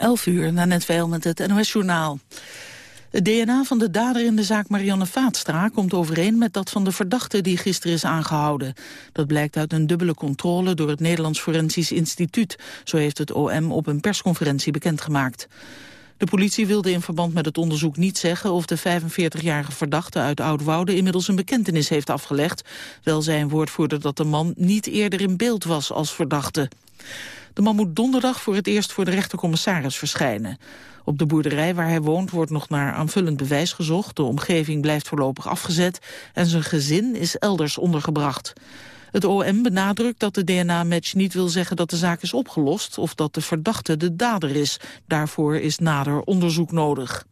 11 uur, na net veel met het NOS-journaal. Het DNA van de dader in de zaak Marianne Vaatstra komt overeen met dat van de verdachte die gisteren is aangehouden. Dat blijkt uit een dubbele controle door het Nederlands Forensisch Instituut. Zo heeft het OM op een persconferentie bekendgemaakt. De politie wilde in verband met het onderzoek niet zeggen of de 45-jarige verdachte uit Oudwoude inmiddels een bekentenis heeft afgelegd. Wel zijn woordvoerder dat de man niet eerder in beeld was als verdachte. De man moet donderdag voor het eerst voor de rechtercommissaris verschijnen. Op de boerderij waar hij woont wordt nog naar aanvullend bewijs gezocht. De omgeving blijft voorlopig afgezet en zijn gezin is elders ondergebracht. Het OM benadrukt dat de DNA-match niet wil zeggen dat de zaak is opgelost... of dat de verdachte de dader is. Daarvoor is nader onderzoek nodig.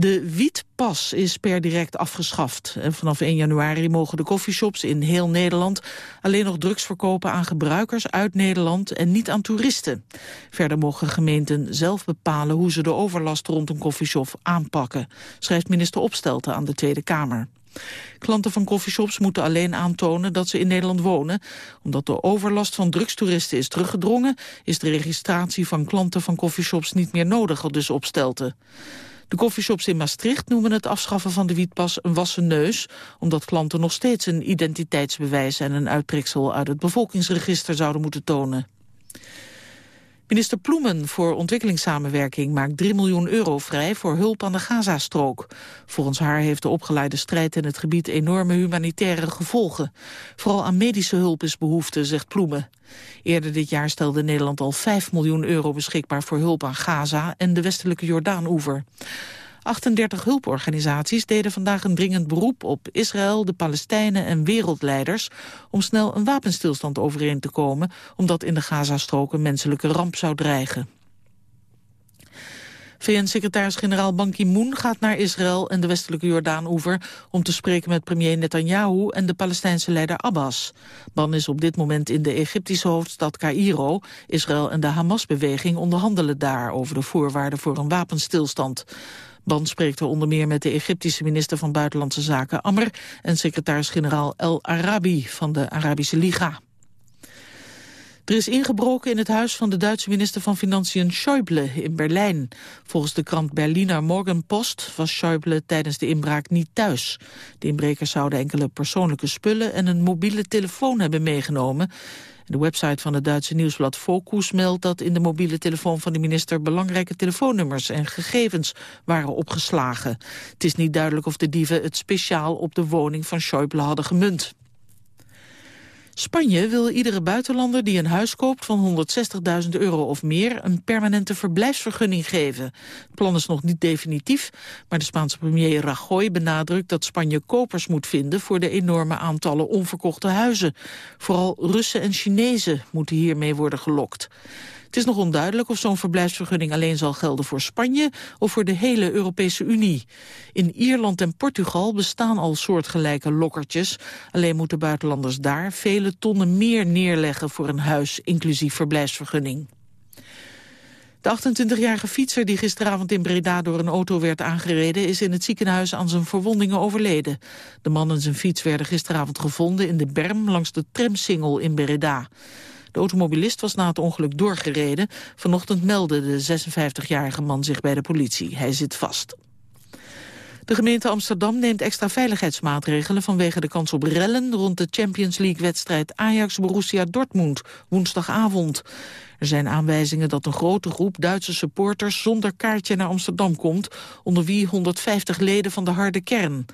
De wietpas is per direct afgeschaft. En vanaf 1 januari mogen de coffeeshops in heel Nederland alleen nog drugs verkopen aan gebruikers uit Nederland en niet aan toeristen. Verder mogen gemeenten zelf bepalen hoe ze de overlast rond een coffeeshop aanpakken, schrijft minister Opstelten aan de Tweede Kamer. Klanten van coffeeshops moeten alleen aantonen dat ze in Nederland wonen. Omdat de overlast van drugstoeristen is teruggedrongen... is de registratie van klanten van coffeeshops niet meer nodig, al dus opstelten. De koffieshops in Maastricht noemen het afschaffen van de wietpas een wassen neus, omdat klanten nog steeds een identiteitsbewijs en een uittreksel uit het bevolkingsregister zouden moeten tonen. Minister Ploemen voor ontwikkelingssamenwerking maakt 3 miljoen euro vrij voor hulp aan de Gazastrook. Volgens haar heeft de opgeleide strijd in het gebied enorme humanitaire gevolgen. Vooral aan medische hulp is behoefte, zegt Ploemen. Eerder dit jaar stelde Nederland al 5 miljoen euro beschikbaar voor hulp aan Gaza en de westelijke Jordaan-oever. 38 hulporganisaties deden vandaag een dringend beroep op Israël, de Palestijnen en wereldleiders om snel een wapenstilstand overeen te komen, omdat in de Gazastrook een menselijke ramp zou dreigen. VN-secretaris-generaal Ban Ki-moon gaat naar Israël en de westelijke Jordaan-oever om te spreken met premier Netanyahu en de Palestijnse leider Abbas. Ban is op dit moment in de Egyptische hoofdstad Cairo. Israël en de Hamas-beweging onderhandelen daar over de voorwaarden voor een wapenstilstand. Ban spreekt er onder meer met de Egyptische minister van Buitenlandse Zaken Amr en secretaris-generaal El Arabi van de Arabische Liga. Er is ingebroken in het huis van de Duitse minister van Financiën Schäuble in Berlijn. Volgens de krant Berliner Morgenpost was Schäuble tijdens de inbraak niet thuis. De inbrekers zouden enkele persoonlijke spullen en een mobiele telefoon hebben meegenomen. De website van het Duitse nieuwsblad Focus meldt dat in de mobiele telefoon van de minister belangrijke telefoonnummers en gegevens waren opgeslagen. Het is niet duidelijk of de dieven het speciaal op de woning van Schäuble hadden gemunt. Spanje wil iedere buitenlander die een huis koopt van 160.000 euro of meer een permanente verblijfsvergunning geven. Het plan is nog niet definitief, maar de Spaanse premier Rajoy benadrukt dat Spanje kopers moet vinden voor de enorme aantallen onverkochte huizen. Vooral Russen en Chinezen moeten hiermee worden gelokt. Het is nog onduidelijk of zo'n verblijfsvergunning alleen zal gelden voor Spanje of voor de hele Europese Unie. In Ierland en Portugal bestaan al soortgelijke lokkertjes. Alleen moeten buitenlanders daar vele tonnen meer neerleggen voor een huis, inclusief verblijfsvergunning. De 28-jarige fietser die gisteravond in Breda door een auto werd aangereden... is in het ziekenhuis aan zijn verwondingen overleden. De man en zijn fiets werden gisteravond gevonden in de berm langs de tramsingel in Breda. De automobilist was na het ongeluk doorgereden. Vanochtend meldde de 56-jarige man zich bij de politie. Hij zit vast. De gemeente Amsterdam neemt extra veiligheidsmaatregelen vanwege de kans op rellen rond de Champions League-wedstrijd Ajax-Borussia Dortmund woensdagavond. Er zijn aanwijzingen dat een grote groep Duitse supporters zonder kaartje naar Amsterdam komt, onder wie 150 leden van de harde kern.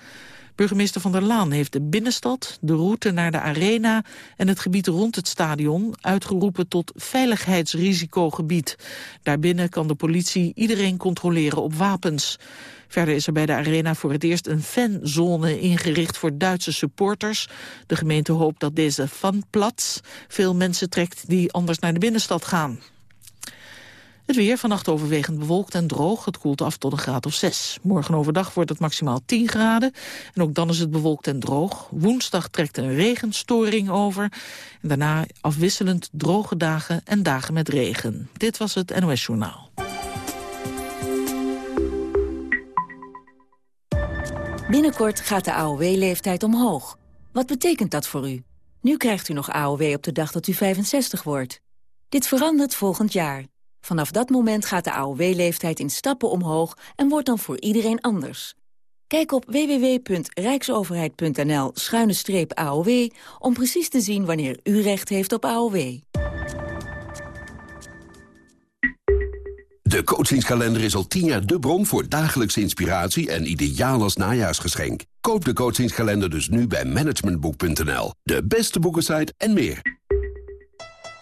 Burgemeester Van der Laan heeft de binnenstad, de route naar de arena en het gebied rond het stadion uitgeroepen tot veiligheidsrisicogebied. Daarbinnen kan de politie iedereen controleren op wapens. Verder is er bij de arena voor het eerst een fanzone ingericht voor Duitse supporters. De gemeente hoopt dat deze fanplatz veel mensen trekt die anders naar de binnenstad gaan. Het weer vannacht overwegend bewolkt en droog. Het koelt af tot een graad of 6. Morgen overdag wordt het maximaal 10 graden. En ook dan is het bewolkt en droog. Woensdag trekt een regenstoring over. En daarna afwisselend droge dagen en dagen met regen. Dit was het NOS Journaal. Binnenkort gaat de AOW-leeftijd omhoog. Wat betekent dat voor u? Nu krijgt u nog AOW op de dag dat u 65 wordt. Dit verandert volgend jaar. Vanaf dat moment gaat de AOW-leeftijd in stappen omhoog en wordt dan voor iedereen anders. Kijk op www.rijksoverheid.nl-aow om precies te zien wanneer u recht heeft op AOW. De coachingskalender is al tien jaar de bron voor dagelijkse inspiratie en ideaal als najaarsgeschenk. Koop de coachingskalender dus nu bij managementboek.nl. De beste boekensite en meer.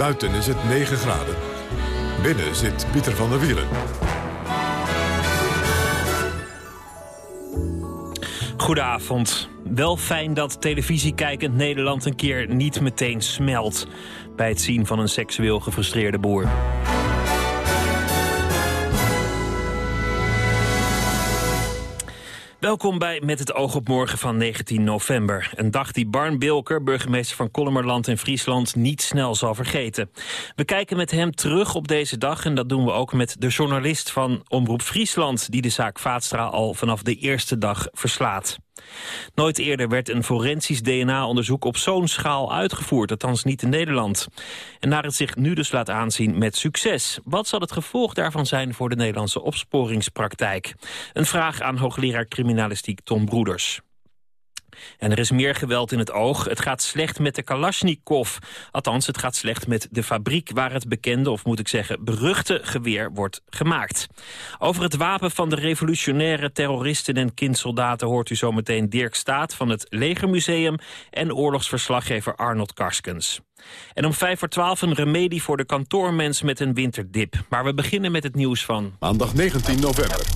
Buiten is het 9 graden. Binnen zit Pieter van der Wielen. Goedenavond. Wel fijn dat televisiekijkend Nederland een keer niet meteen smelt... bij het zien van een seksueel gefrustreerde boer. Welkom bij Met het oog op morgen van 19 november. Een dag die Barn Bilker, burgemeester van Kollemerland in Friesland... niet snel zal vergeten. We kijken met hem terug op deze dag... en dat doen we ook met de journalist van Omroep Friesland... die de zaak Vaatstra al vanaf de eerste dag verslaat. Nooit eerder werd een forensisch DNA-onderzoek op zo'n schaal uitgevoerd, althans niet in Nederland. En naar het zich nu dus laat aanzien met succes. Wat zal het gevolg daarvan zijn voor de Nederlandse opsporingspraktijk? Een vraag aan hoogleraar criminalistiek Tom Broeders. En er is meer geweld in het oog. Het gaat slecht met de Kalashnikov. Althans, het gaat slecht met de fabriek waar het bekende, of moet ik zeggen beruchte geweer wordt gemaakt. Over het wapen van de revolutionaire terroristen en kindsoldaten hoort u zometeen Dirk Staat van het Legermuseum en oorlogsverslaggever Arnold Karskens. En om vijf voor twaalf een remedie voor de kantoormens met een winterdip. Maar we beginnen met het nieuws van... Maandag 19 november.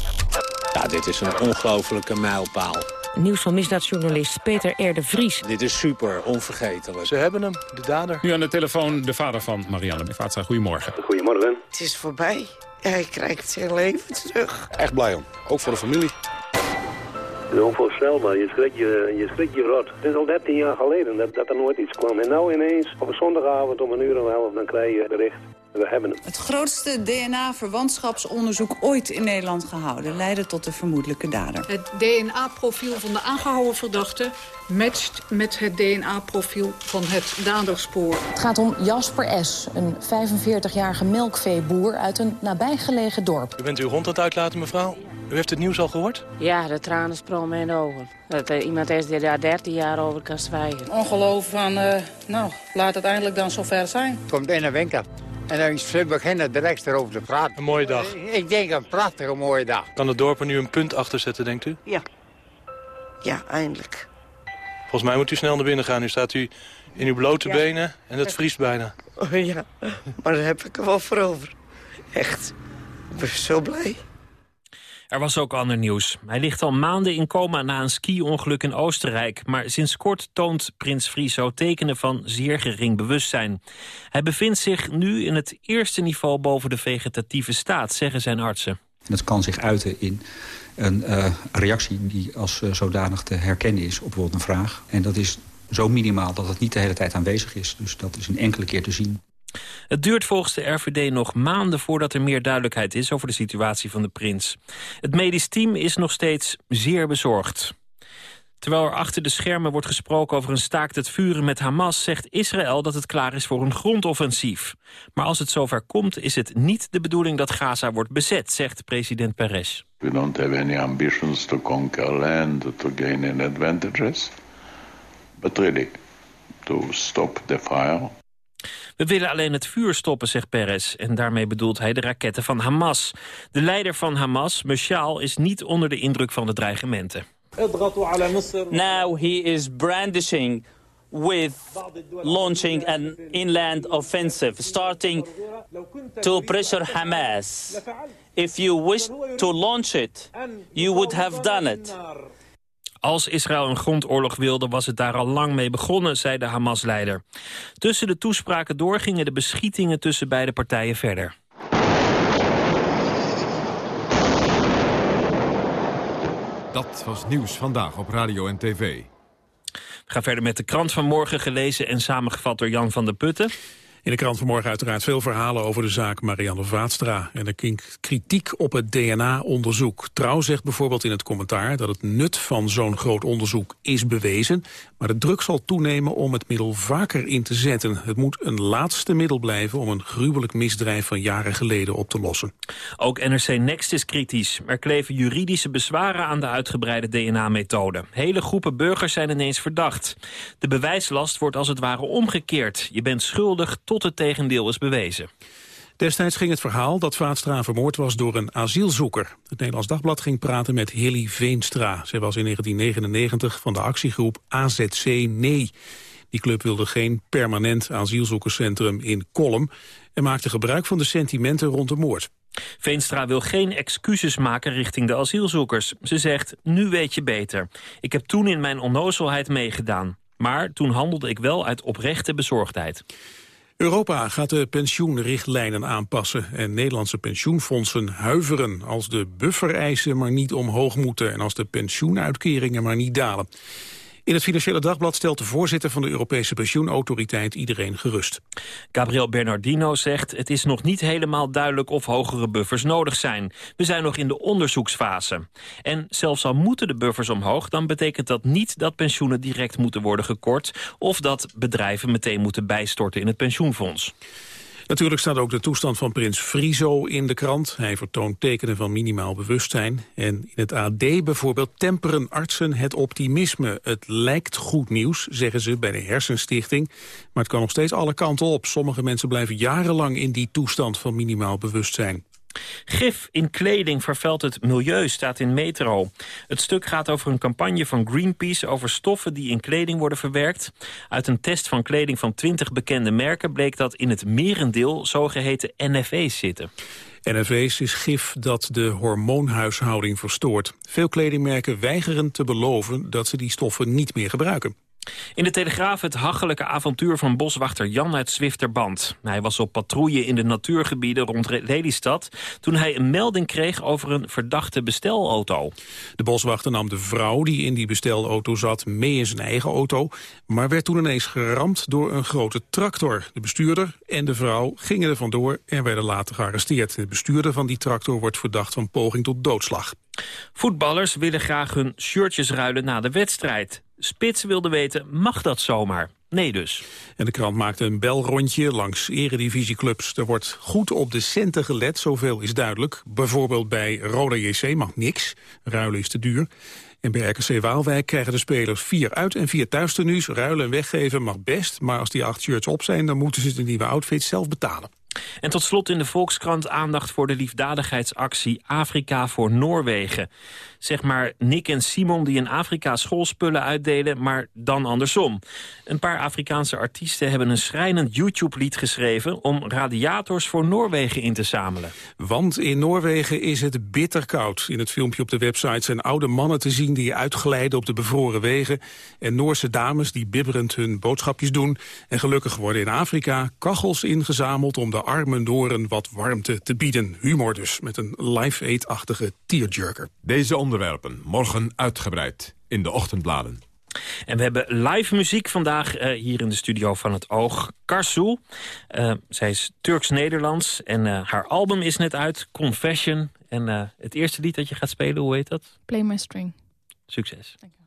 Ja, dit is een ongelofelijke mijlpaal. Nieuws van misdaadjournalist Peter R. de Vries. Dit is super, onvergetelijk. Ze hebben hem, de dader. Nu aan de telefoon de vader van Marianne Bevaatsa. Goedemorgen. Goedemorgen. Het is voorbij. Hij krijgt zijn leven terug. Echt blij om, ook voor de familie. Het is onvoorstelbaar, je schrikt je, je, schrik je rot. Het is al 13 jaar geleden dat, dat er nooit iets kwam. En nou ineens, op een zondagavond om een uur en een half, dan krijg je bericht. We hebben hem. Het grootste DNA-verwantschapsonderzoek ooit in Nederland gehouden... leidde tot de vermoedelijke dader. Het DNA-profiel van de aangehouden verdachte... matcht met het DNA-profiel van het daderspoor. Het gaat om Jasper S., een 45-jarige melkveeboer... uit een nabijgelegen dorp. U bent uw hond aan het uitlaten, mevrouw? U heeft het nieuws al gehoord? Ja, de tranen sprongen in de ogen. Dat er iemand is die daar 13 jaar over kan zwijgen. Ongeloof van, uh, nou, laat het eindelijk dan zover zijn. Het komt in een winkel. En dan is we beginnen direct erover te praten. Een mooie dag. Ik denk een prachtige mooie dag. Kan het dorp er nu een punt achter zetten, denkt u? Ja. Ja, eindelijk. Volgens mij moet u snel naar binnen gaan. Nu staat u in uw blote ja. benen en het vriest bijna. Oh ja, maar daar heb ik er wel voor over. Echt. Ik ben zo blij. Er was ook ander nieuws. Hij ligt al maanden in coma na een ski-ongeluk in Oostenrijk. Maar sinds kort toont prins Friso tekenen van zeer gering bewustzijn. Hij bevindt zich nu in het eerste niveau boven de vegetatieve staat, zeggen zijn artsen. Dat kan zich uiten in een uh, reactie die als uh, zodanig te herkennen is op een vraag. En dat is zo minimaal dat het niet de hele tijd aanwezig is. Dus dat is een enkele keer te zien. Het duurt volgens de RVD nog maanden voordat er meer duidelijkheid is over de situatie van de prins. Het medisch team is nog steeds zeer bezorgd. Terwijl er achter de schermen wordt gesproken over een staakt het vuren met Hamas... zegt Israël dat het klaar is voor een grondoffensief. Maar als het zover komt, is het niet de bedoeling dat Gaza wordt bezet, zegt president Peres. We don't have any ambitions to conquer land, to gain any advantages. But really, to stop the fire We willen alleen het vuur stoppen, zegt Peres. En daarmee bedoelt hij de raketten van Hamas. De leider van Hamas, Meshaal, is niet onder de indruk van de dreigementen. Now he is brandishing with launching an inland offensive, starting to pressure Hamas. If you wish to launch it, you would have done it. Als Israël een grondoorlog wilde, was het daar al lang mee begonnen, zei de Hamas-leider. Tussen de toespraken door gingen de beschietingen tussen beide partijen verder. Dat was Nieuws Vandaag op Radio en TV. We gaan verder met de krant van morgen, gelezen en samengevat door Jan van der Putten. In de krant vanmorgen uiteraard veel verhalen over de zaak Marianne Vaatstra. En er klinkt kritiek op het DNA-onderzoek. Trouw zegt bijvoorbeeld in het commentaar dat het nut van zo'n groot onderzoek is bewezen. Maar de druk zal toenemen om het middel vaker in te zetten. Het moet een laatste middel blijven om een gruwelijk misdrijf van jaren geleden op te lossen. Ook NRC Next is kritisch. Er kleven juridische bezwaren aan de uitgebreide DNA-methode. Hele groepen burgers zijn ineens verdacht. De bewijslast wordt als het ware omgekeerd. Je bent schuldig tot het tegendeel is bewezen. Destijds ging het verhaal dat Vaatstra vermoord was door een asielzoeker. Het Nederlands Dagblad ging praten met Hilly Veenstra. Zij was in 1999 van de actiegroep AZC Nee. Die club wilde geen permanent asielzoekerscentrum in Kolm... en maakte gebruik van de sentimenten rond de moord. Veenstra wil geen excuses maken richting de asielzoekers. Ze zegt, nu weet je beter. Ik heb toen in mijn onnozelheid meegedaan. Maar toen handelde ik wel uit oprechte bezorgdheid. Europa gaat de pensioenrichtlijnen aanpassen en Nederlandse pensioenfondsen huiveren als de buffereisen maar niet omhoog moeten en als de pensioenuitkeringen maar niet dalen. In het Financiële Dagblad stelt de voorzitter van de Europese Pensioenautoriteit iedereen gerust. Gabriel Bernardino zegt het is nog niet helemaal duidelijk of hogere buffers nodig zijn. We zijn nog in de onderzoeksfase. En zelfs al moeten de buffers omhoog, dan betekent dat niet dat pensioenen direct moeten worden gekort of dat bedrijven meteen moeten bijstorten in het pensioenfonds. Natuurlijk staat ook de toestand van prins Friso in de krant. Hij vertoont tekenen van minimaal bewustzijn. En in het AD bijvoorbeeld temperen artsen het optimisme. Het lijkt goed nieuws, zeggen ze bij de Hersenstichting. Maar het kan nog steeds alle kanten op. Sommige mensen blijven jarenlang in die toestand van minimaal bewustzijn. Gif in kleding vervuilt het milieu, staat in Metro. Het stuk gaat over een campagne van Greenpeace... over stoffen die in kleding worden verwerkt. Uit een test van kleding van 20 bekende merken... bleek dat in het merendeel zogeheten NFE's zitten. NFE's is gif dat de hormoonhuishouding verstoort. Veel kledingmerken weigeren te beloven dat ze die stoffen niet meer gebruiken. In de Telegraaf het hachelijke avontuur van boswachter Jan uit Zwifterband. Hij was op patrouille in de natuurgebieden rond Lelystad... toen hij een melding kreeg over een verdachte bestelauto. De boswachter nam de vrouw die in die bestelauto zat mee in zijn eigen auto... maar werd toen ineens geramd door een grote tractor. De bestuurder en de vrouw gingen er vandoor en werden later gearresteerd. De bestuurder van die tractor wordt verdacht van poging tot doodslag. Voetballers willen graag hun shirtjes ruilen na de wedstrijd. Spits wilde weten, mag dat zomaar? Nee dus. En de krant maakte een belrondje langs eredivisieclubs. Er wordt goed op de centen gelet, zoveel is duidelijk. Bijvoorbeeld bij Roda JC mag niks, ruilen is te duur. En bij RKC Waalwijk krijgen de spelers vier uit- en vier thuistenues. Ruilen en weggeven mag best, maar als die acht shirts op zijn... dan moeten ze de nieuwe outfits zelf betalen. En tot slot in de Volkskrant aandacht voor de liefdadigheidsactie Afrika voor Noorwegen. Zeg maar Nick en Simon die in Afrika schoolspullen uitdelen, maar dan andersom. Een paar Afrikaanse artiesten hebben een schrijnend YouTube-lied geschreven... om radiators voor Noorwegen in te zamelen. Want in Noorwegen is het bitterkoud. In het filmpje op de website zijn oude mannen te zien die uitglijden op de bevroren wegen... en Noorse dames die bibberend hun boodschapjes doen. En gelukkig worden in Afrika kachels ingezameld om de arme Noren wat warmte te bieden. Humor dus, met een Live Aid-achtige tearjerker. Deze onderwerpen morgen uitgebreid in de ochtendbladen. En we hebben live muziek vandaag uh, hier in de studio van het Oog. Karsu, uh, zij is Turks-Nederlands en uh, haar album is net uit, Confession. En het eerste lied dat je gaat spelen, hoe heet dat? Play My String. Succes. Dank je.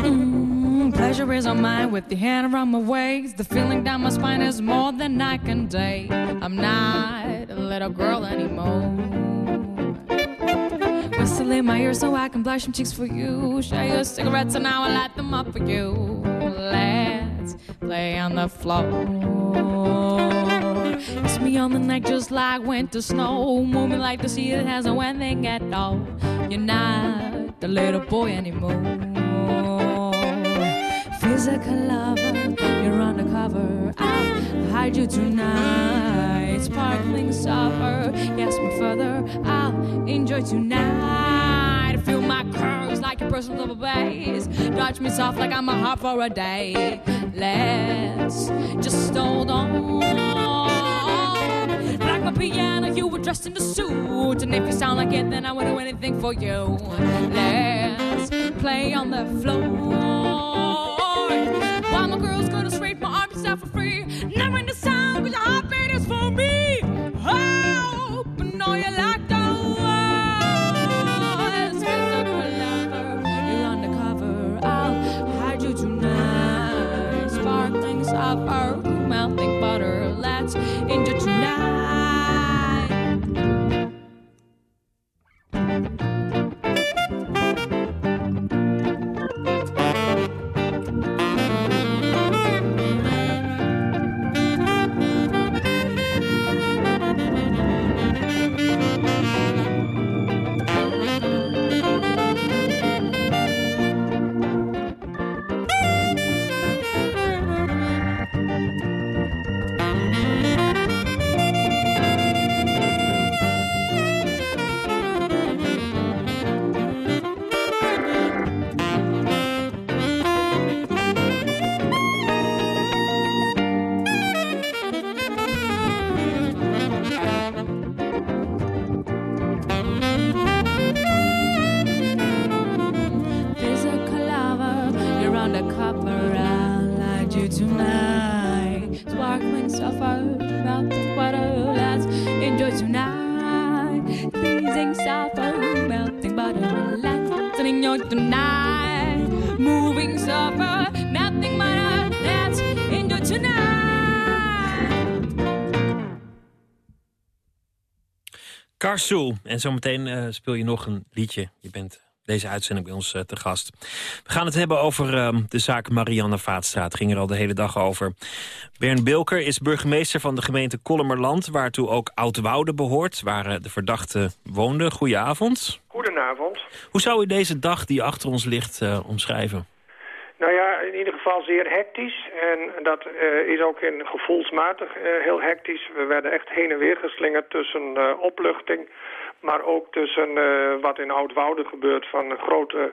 Mm, pleasure is on mine with the hand around my waist. The feeling down my spine is more than I can take. I'm not a little girl anymore whistle in my ear so I can blush some cheeks for you. Share your cigarettes and I will light them up for you. Let's play on the floor. On the neck just like winter snow. Move me like the sea that has a when they get old. You're not the little boy anymore. Physical lover, you're undercover. I'll hide you tonight. Sparkling supper, yes, my further. I'll enjoy tonight. Feel my curves like your personal double bass. Touch me soft like I'm a harp for a day. Let's just hold on. You were dressed in a suit. And if you sound like it, then I would do anything for you. Let's play on the floor. While my girls go to straight, my arms out for free. En zometeen eh, speel je nog een liedje. Je bent deze uitzending bij ons eh, te gast. We gaan het hebben over ehm, de zaak Marianne Vaatstra. Het ging er al de hele dag over. Bern Bilker is burgemeester van de gemeente Kollemerland... waartoe ook Oud-Woude behoort, waar eh, de verdachte woonde. Goedenavond. Goedenavond. Hoe zou u deze dag die achter ons ligt omschrijven? Nou ja, in ieder geval zeer hectisch. En dat eh, is ook in gevoelsmatig eh, heel hectisch. We werden echt heen en weer geslingerd tussen eh, opluchting... maar ook tussen wat in Oud-Woude gebeurt van grote...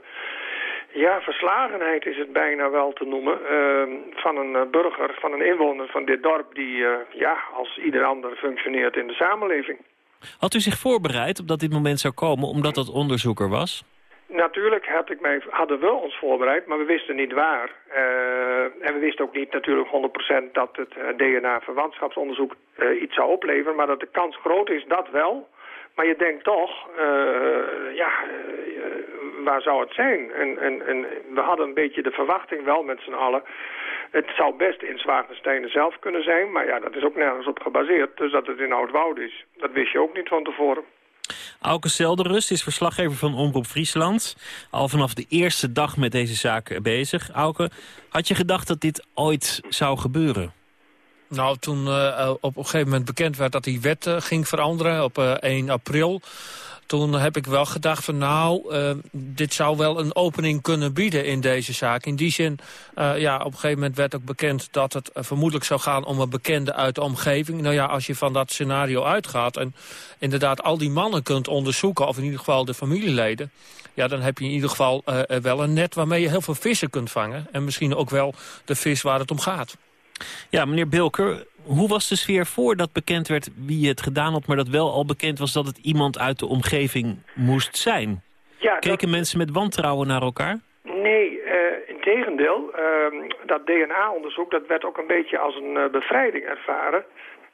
Ja, verslagenheid is het bijna wel te noemen. eh, van een burger, van een inwoner van dit dorp... die ja, als ieder ander functioneert in de samenleving. Had u zich voorbereid op dat dit moment zou komen... omdat dat onderzoek er was? Natuurlijk had ik mij, hadden we ons voorbereid, maar we wisten niet waar. Eh, en we wisten ook niet natuurlijk 100% dat het eh, DNA-verwantschapsonderzoek eh, iets zou opleveren. Maar dat de kans groot is, dat wel. Maar je denkt toch, ja, waar zou het zijn? En, en, en we hadden een beetje de verwachting wel met z'n allen. Het zou best in Zwagensteinen zelf kunnen zijn, maar ja, dat is ook nergens op gebaseerd. Dus dat het in Oud-Woud is, dat wist je ook niet van tevoren. Auke Selderust is verslaggever van Omroep Friesland. Al vanaf de eerste dag met deze zaak bezig. Auke, had je gedacht dat dit ooit zou gebeuren? Nou, toen uh, op een gegeven moment bekend werd dat die wet uh, ging veranderen op uh, 1 april... toen heb ik wel gedacht van nou, dit zou wel een opening kunnen bieden in deze zaak. In die zin, ja, op een gegeven moment werd ook bekend dat het vermoedelijk zou gaan om een bekende uit de omgeving. Nou ja, als je van dat scenario uitgaat en inderdaad al die mannen kunt onderzoeken... of in ieder geval de familieleden... ja, dan heb je in ieder geval wel een net waarmee je heel veel vissen kunt vangen. En misschien ook wel de vis waar het om gaat. Ja, meneer Bilker, hoe was de sfeer voordat bekend werd wie het gedaan had... maar dat wel al bekend was dat het iemand uit de omgeving moest zijn? Ja, Keken dat... mensen met wantrouwen naar elkaar? Nee, uh, in tegendeel. Uh, dat DNA-onderzoek dat werd ook een beetje als een uh, bevrijding ervaren.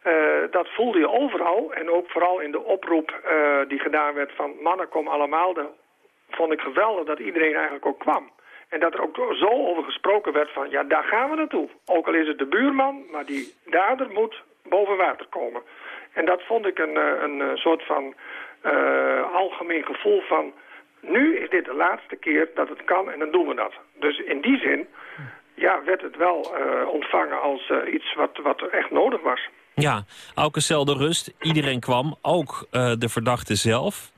Uh, dat voelde je overal en ook vooral in de oproep die gedaan werd van mannen kom allemaal. Dan vond ik geweldig dat iedereen eigenlijk ook kwam. En dat er ook zo over gesproken werd van, ja, daar gaan we naartoe. Ook al is het de buurman, maar die dader moet boven water komen. En dat vond ik een, eh, een, een soort van uh, algemeen gevoel van... nu is dit de laatste keer dat het kan en dan doen we dat. Dus in die zin ja, werd het wel ontvangen als iets wat, wat echt nodig was. Ja, elke cel de rust. Iedereen kwam, ook de verdachte zelf.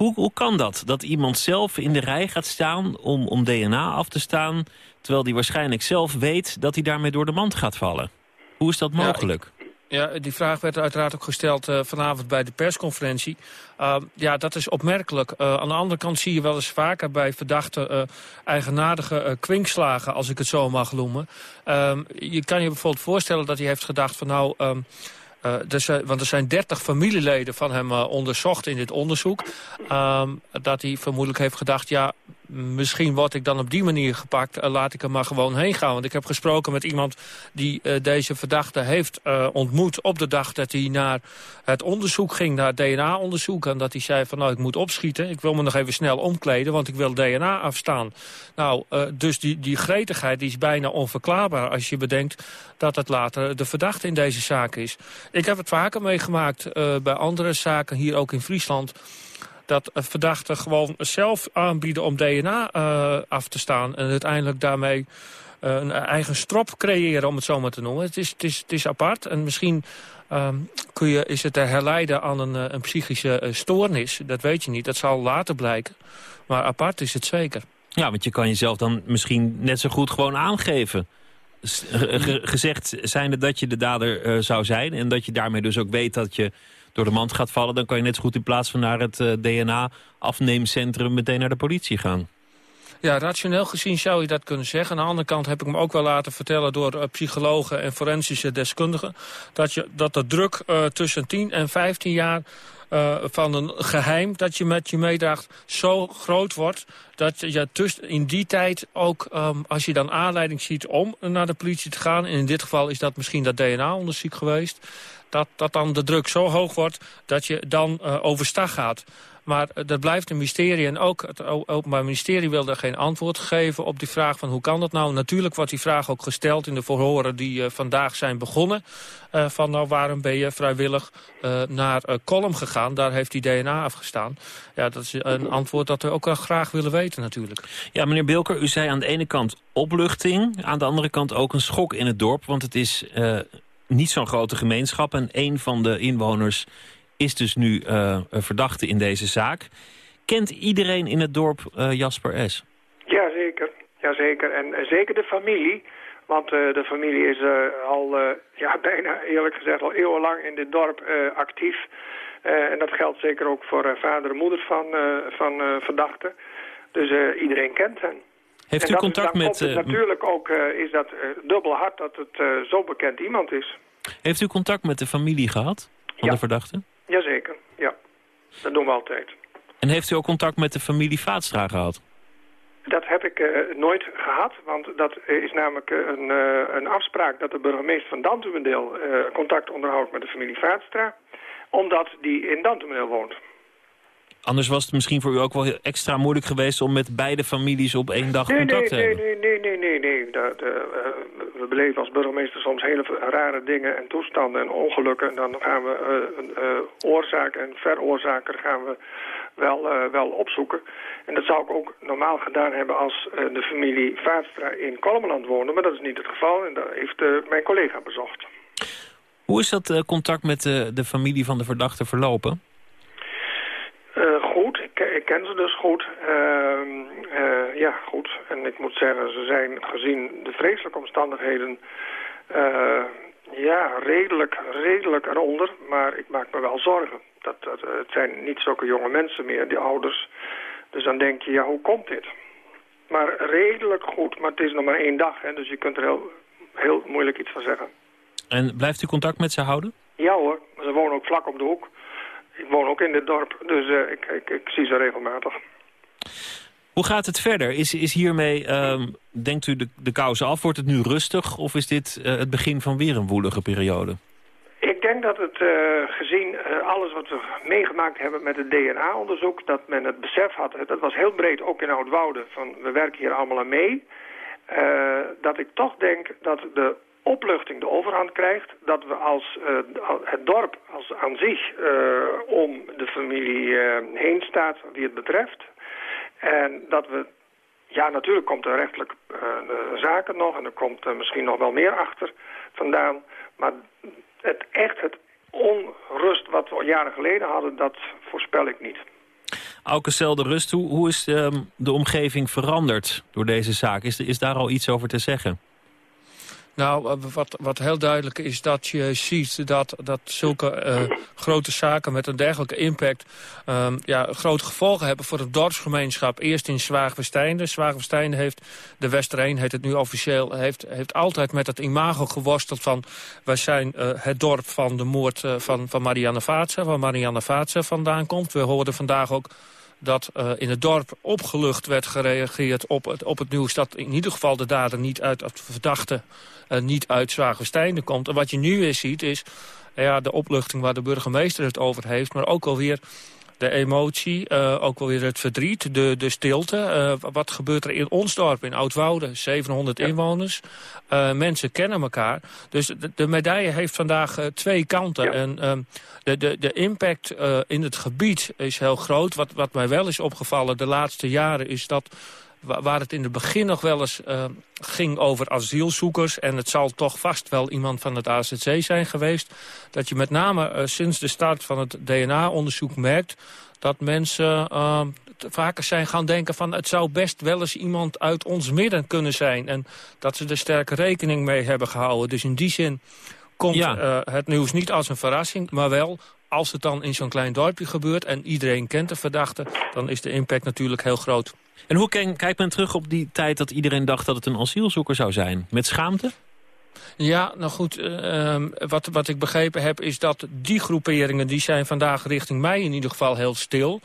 Hoe, hoe kan dat? Dat iemand zelf in de rij gaat staan om, om DNA af te staan... terwijl hij waarschijnlijk zelf weet dat hij daarmee door de mand gaat vallen. Hoe is dat mogelijk? Ja, die vraag werd uiteraard ook gesteld uh, vanavond bij de persconferentie. Uh, ja, dat is opmerkelijk. Uh, aan de andere kant zie je wel eens vaker bij verdachte eigenaardige kwinkslagen, als ik het zo mag noemen. Ehm, je kan je bijvoorbeeld voorstellen dat hij heeft gedacht van nou... Um, uh, er want er zijn 30 familieleden van hem uh, onderzocht in dit onderzoek. Um, dat hij vermoedelijk heeft gedacht... ja, misschien word ik dan op die manier gepakt. Uh, laat ik er maar gewoon heen gaan. Want ik heb gesproken met iemand die uh, deze verdachte heeft uh, ontmoet... op de dag dat hij naar het onderzoek ging, naar DNA-onderzoek. En dat hij zei van nou, ik moet opschieten. Ik wil me nog even snel omkleden, want ik wil DNA afstaan. Nou, dus die, die gretigheid die is bijna onverklaarbaar... als je bedenkt dat het later de verdachte in deze zaak is. Ik heb het vaker meegemaakt bij andere zaken, hier ook in Friesland dat verdachten gewoon zelf aanbieden om DNA uh, af te staan... en uiteindelijk daarmee uh, een eigen strop creëren, om het zo maar te noemen. Het is, het is, het is apart en misschien uh, kun je, is het te herleiden aan een, een psychische stoornis. Dat weet je niet, dat zal later blijken. Maar apart is het zeker. Ja, want je kan jezelf dan misschien net zo goed gewoon aangeven gezegd zijnde dat je de dader zou zijn... en dat je daarmee dus ook weet dat je door de mand gaat vallen... dan kan je net zo goed in plaats van naar het uh, DNA-afneemcentrum... meteen naar de politie gaan. Ja, rationeel gezien zou je dat kunnen zeggen. Aan de andere kant heb ik me ook wel laten vertellen door uh, psychologen en forensische deskundigen... dat, je, dat de druk uh, tussen 10 en 15 jaar uh, van een geheim dat je met je meedraagt zo groot wordt... dat je tussen in die tijd ook, um, als je dan aanleiding ziet om naar de politie te gaan... en in dit geval is dat misschien dat DNA-onderzoek geweest... Dat, dat dan de druk zo hoog wordt dat je dan uh, overstag gaat. Maar dat blijft een mysterie. En ook het Openbaar Ministerie wilde geen antwoord geven op die vraag van hoe kan dat nou. Natuurlijk wordt die vraag ook gesteld in de verhoren die uh, vandaag zijn begonnen. Uh, van nou waarom ben je vrijwillig uh, naar Colum gegaan. Daar heeft die DNA afgestaan. Ja, dat is een antwoord dat we ook wel graag willen weten natuurlijk. Ja, meneer Bilker, u zei aan de ene kant opluchting. Aan de andere kant ook een schok in het dorp. Want het is niet zo'n grote gemeenschap. En een van de inwoners is dus nu uh, verdachte in deze zaak. Kent iedereen in het dorp uh, Jasper S? Jazeker, jazeker. En uh, zeker de familie. Want de familie is al, ja, bijna eerlijk gezegd, al eeuwenlang in dit dorp actief. en dat geldt zeker ook voor vader en moeder van, van verdachten. Dus iedereen kent hen. Heeft u contact met... Natuurlijk ook is dat dubbel hard dat het zo bekend iemand is. Heeft u contact met de familie gehad van ja. de verdachte? Jazeker, ja. Dat doen we altijd. En heeft u ook contact met de familie Vaatstra gehad? Dat heb ik nooit gehad, want dat is namelijk een, een afspraak dat de burgemeester van Dantumendeel contact onderhoudt met de familie Vaatstra, omdat die in Dantumendeel woont. Anders was het misschien voor u ook wel extra moeilijk geweest... om met beide families op één dag nee, contact nee, te hebben. Nee, nee, nee, nee, nee. Dat, we beleven als burgemeester soms hele rare dingen en toestanden en ongelukken. En dan gaan we uh, uh, oorzaak en veroorzaker gaan we wel, wel opzoeken. En dat zou ik ook normaal gedaan hebben als de familie Vaatstra in Kolmeland woonde. Maar dat is niet het geval en dat heeft mijn collega bezocht. Hoe is dat contact met de familie van de verdachte verlopen? Goed, ik, ken ze dus goed. Uh, uh, ja, goed. En ik moet zeggen, ze zijn gezien de vreselijke omstandigheden... ja, redelijk, redelijk eronder. Maar ik maak me wel zorgen. Dat, dat, het zijn niet zulke jonge mensen meer, die ouders. Dus dan denk je, ja, hoe komt dit? Maar redelijk goed. Maar het is nog maar één dag, hè, dus je kunt er heel, heel moeilijk iets van zeggen. En blijft u contact met ze houden? Ja hoor, ze wonen ook vlak op de hoek. Ik woon ook in dit dorp, dus uh, ik, ik, ik, zie ze regelmatig. Hoe gaat het verder? Is, is hiermee, um, denkt u, de, de kousen af? Wordt het nu rustig of is dit uh, het begin van weer een woelige periode? Ik denk dat het, uh, gezien alles wat we meegemaakt hebben met het DNA-onderzoek... dat men het besef had, dat was heel breed ook in Oudwoude... van we werken hier allemaal aan mee... Dat ik toch denk dat de opluchting de overhand krijgt... dat we als het dorp als aan zich om de familie heen staat wie het betreft... en dat we ja, natuurlijk komt er rechtelijke zaken nog en er komt uh, misschien nog wel meer achter vandaan. Maar het echt het onrust wat we jaren geleden hadden, dat voorspel ik niet. Auke de Rust, hoe, hoe is de, ehm, de omgeving veranderd door deze zaak? Is, is daar al iets over te zeggen? Nou, eh, wat, wat heel duidelijk is dat je ziet dat, dat zulke uh, grote zaken met een dergelijke impact... Um, ja, grote gevolgen hebben voor de dorpsgemeenschap. Eerst in Zwaagwesteinde. Zwaagwesteinde heeft, de Westereen heet het nu officieel... heeft, heeft altijd met het imago geworsteld van... wij zijn uh, het dorp van de moord uh, van, van Marianne Vaatse, waar Marianne Vaatse vandaan komt. We hoorden vandaag ook dat uh, in het dorp opgelucht werd gereageerd op het, op het nieuws... dat in ieder geval de dader niet uit het verdachte uh, niet uit Zwagensteinen komt. En wat je nu weer ziet is ja, de opluchting waar de burgemeester het over heeft... maar ook alweer de emotie, uh, ook wel weer het verdriet, de, de stilte. Uh, wat gebeurt er in ons dorp, in Oudwoude? 700 ja. inwoners. Uh, mensen kennen elkaar. Dus de, de medaille heeft vandaag twee kanten. Ja. En um, de, de, de impact in het gebied is heel groot. Wat, wat mij wel is opgevallen de laatste jaren is dat waar het in het begin nog wel eens uh, ging over asielzoekers... en het zal toch vast wel iemand van het AZC zijn geweest... dat je met name uh, sinds de start van het DNA-onderzoek merkt... dat mensen uh, vaker zijn gaan denken van... het zou best wel eens iemand uit ons midden kunnen zijn. En dat ze er sterke rekening mee hebben gehouden. Dus in die zin komt ja. het nieuws niet als een verrassing... maar wel als het dan in zo'n klein dorpje gebeurt... en iedereen kent de verdachte, dan is de impact natuurlijk heel groot. En hoe kijkt men terug op die tijd dat iedereen dacht dat het een asielzoeker zou zijn? Met schaamte? Ja, nou goed, uh, wat, wat ik begrepen heb is dat die groeperingen... die zijn vandaag richting mij in ieder geval heel stil.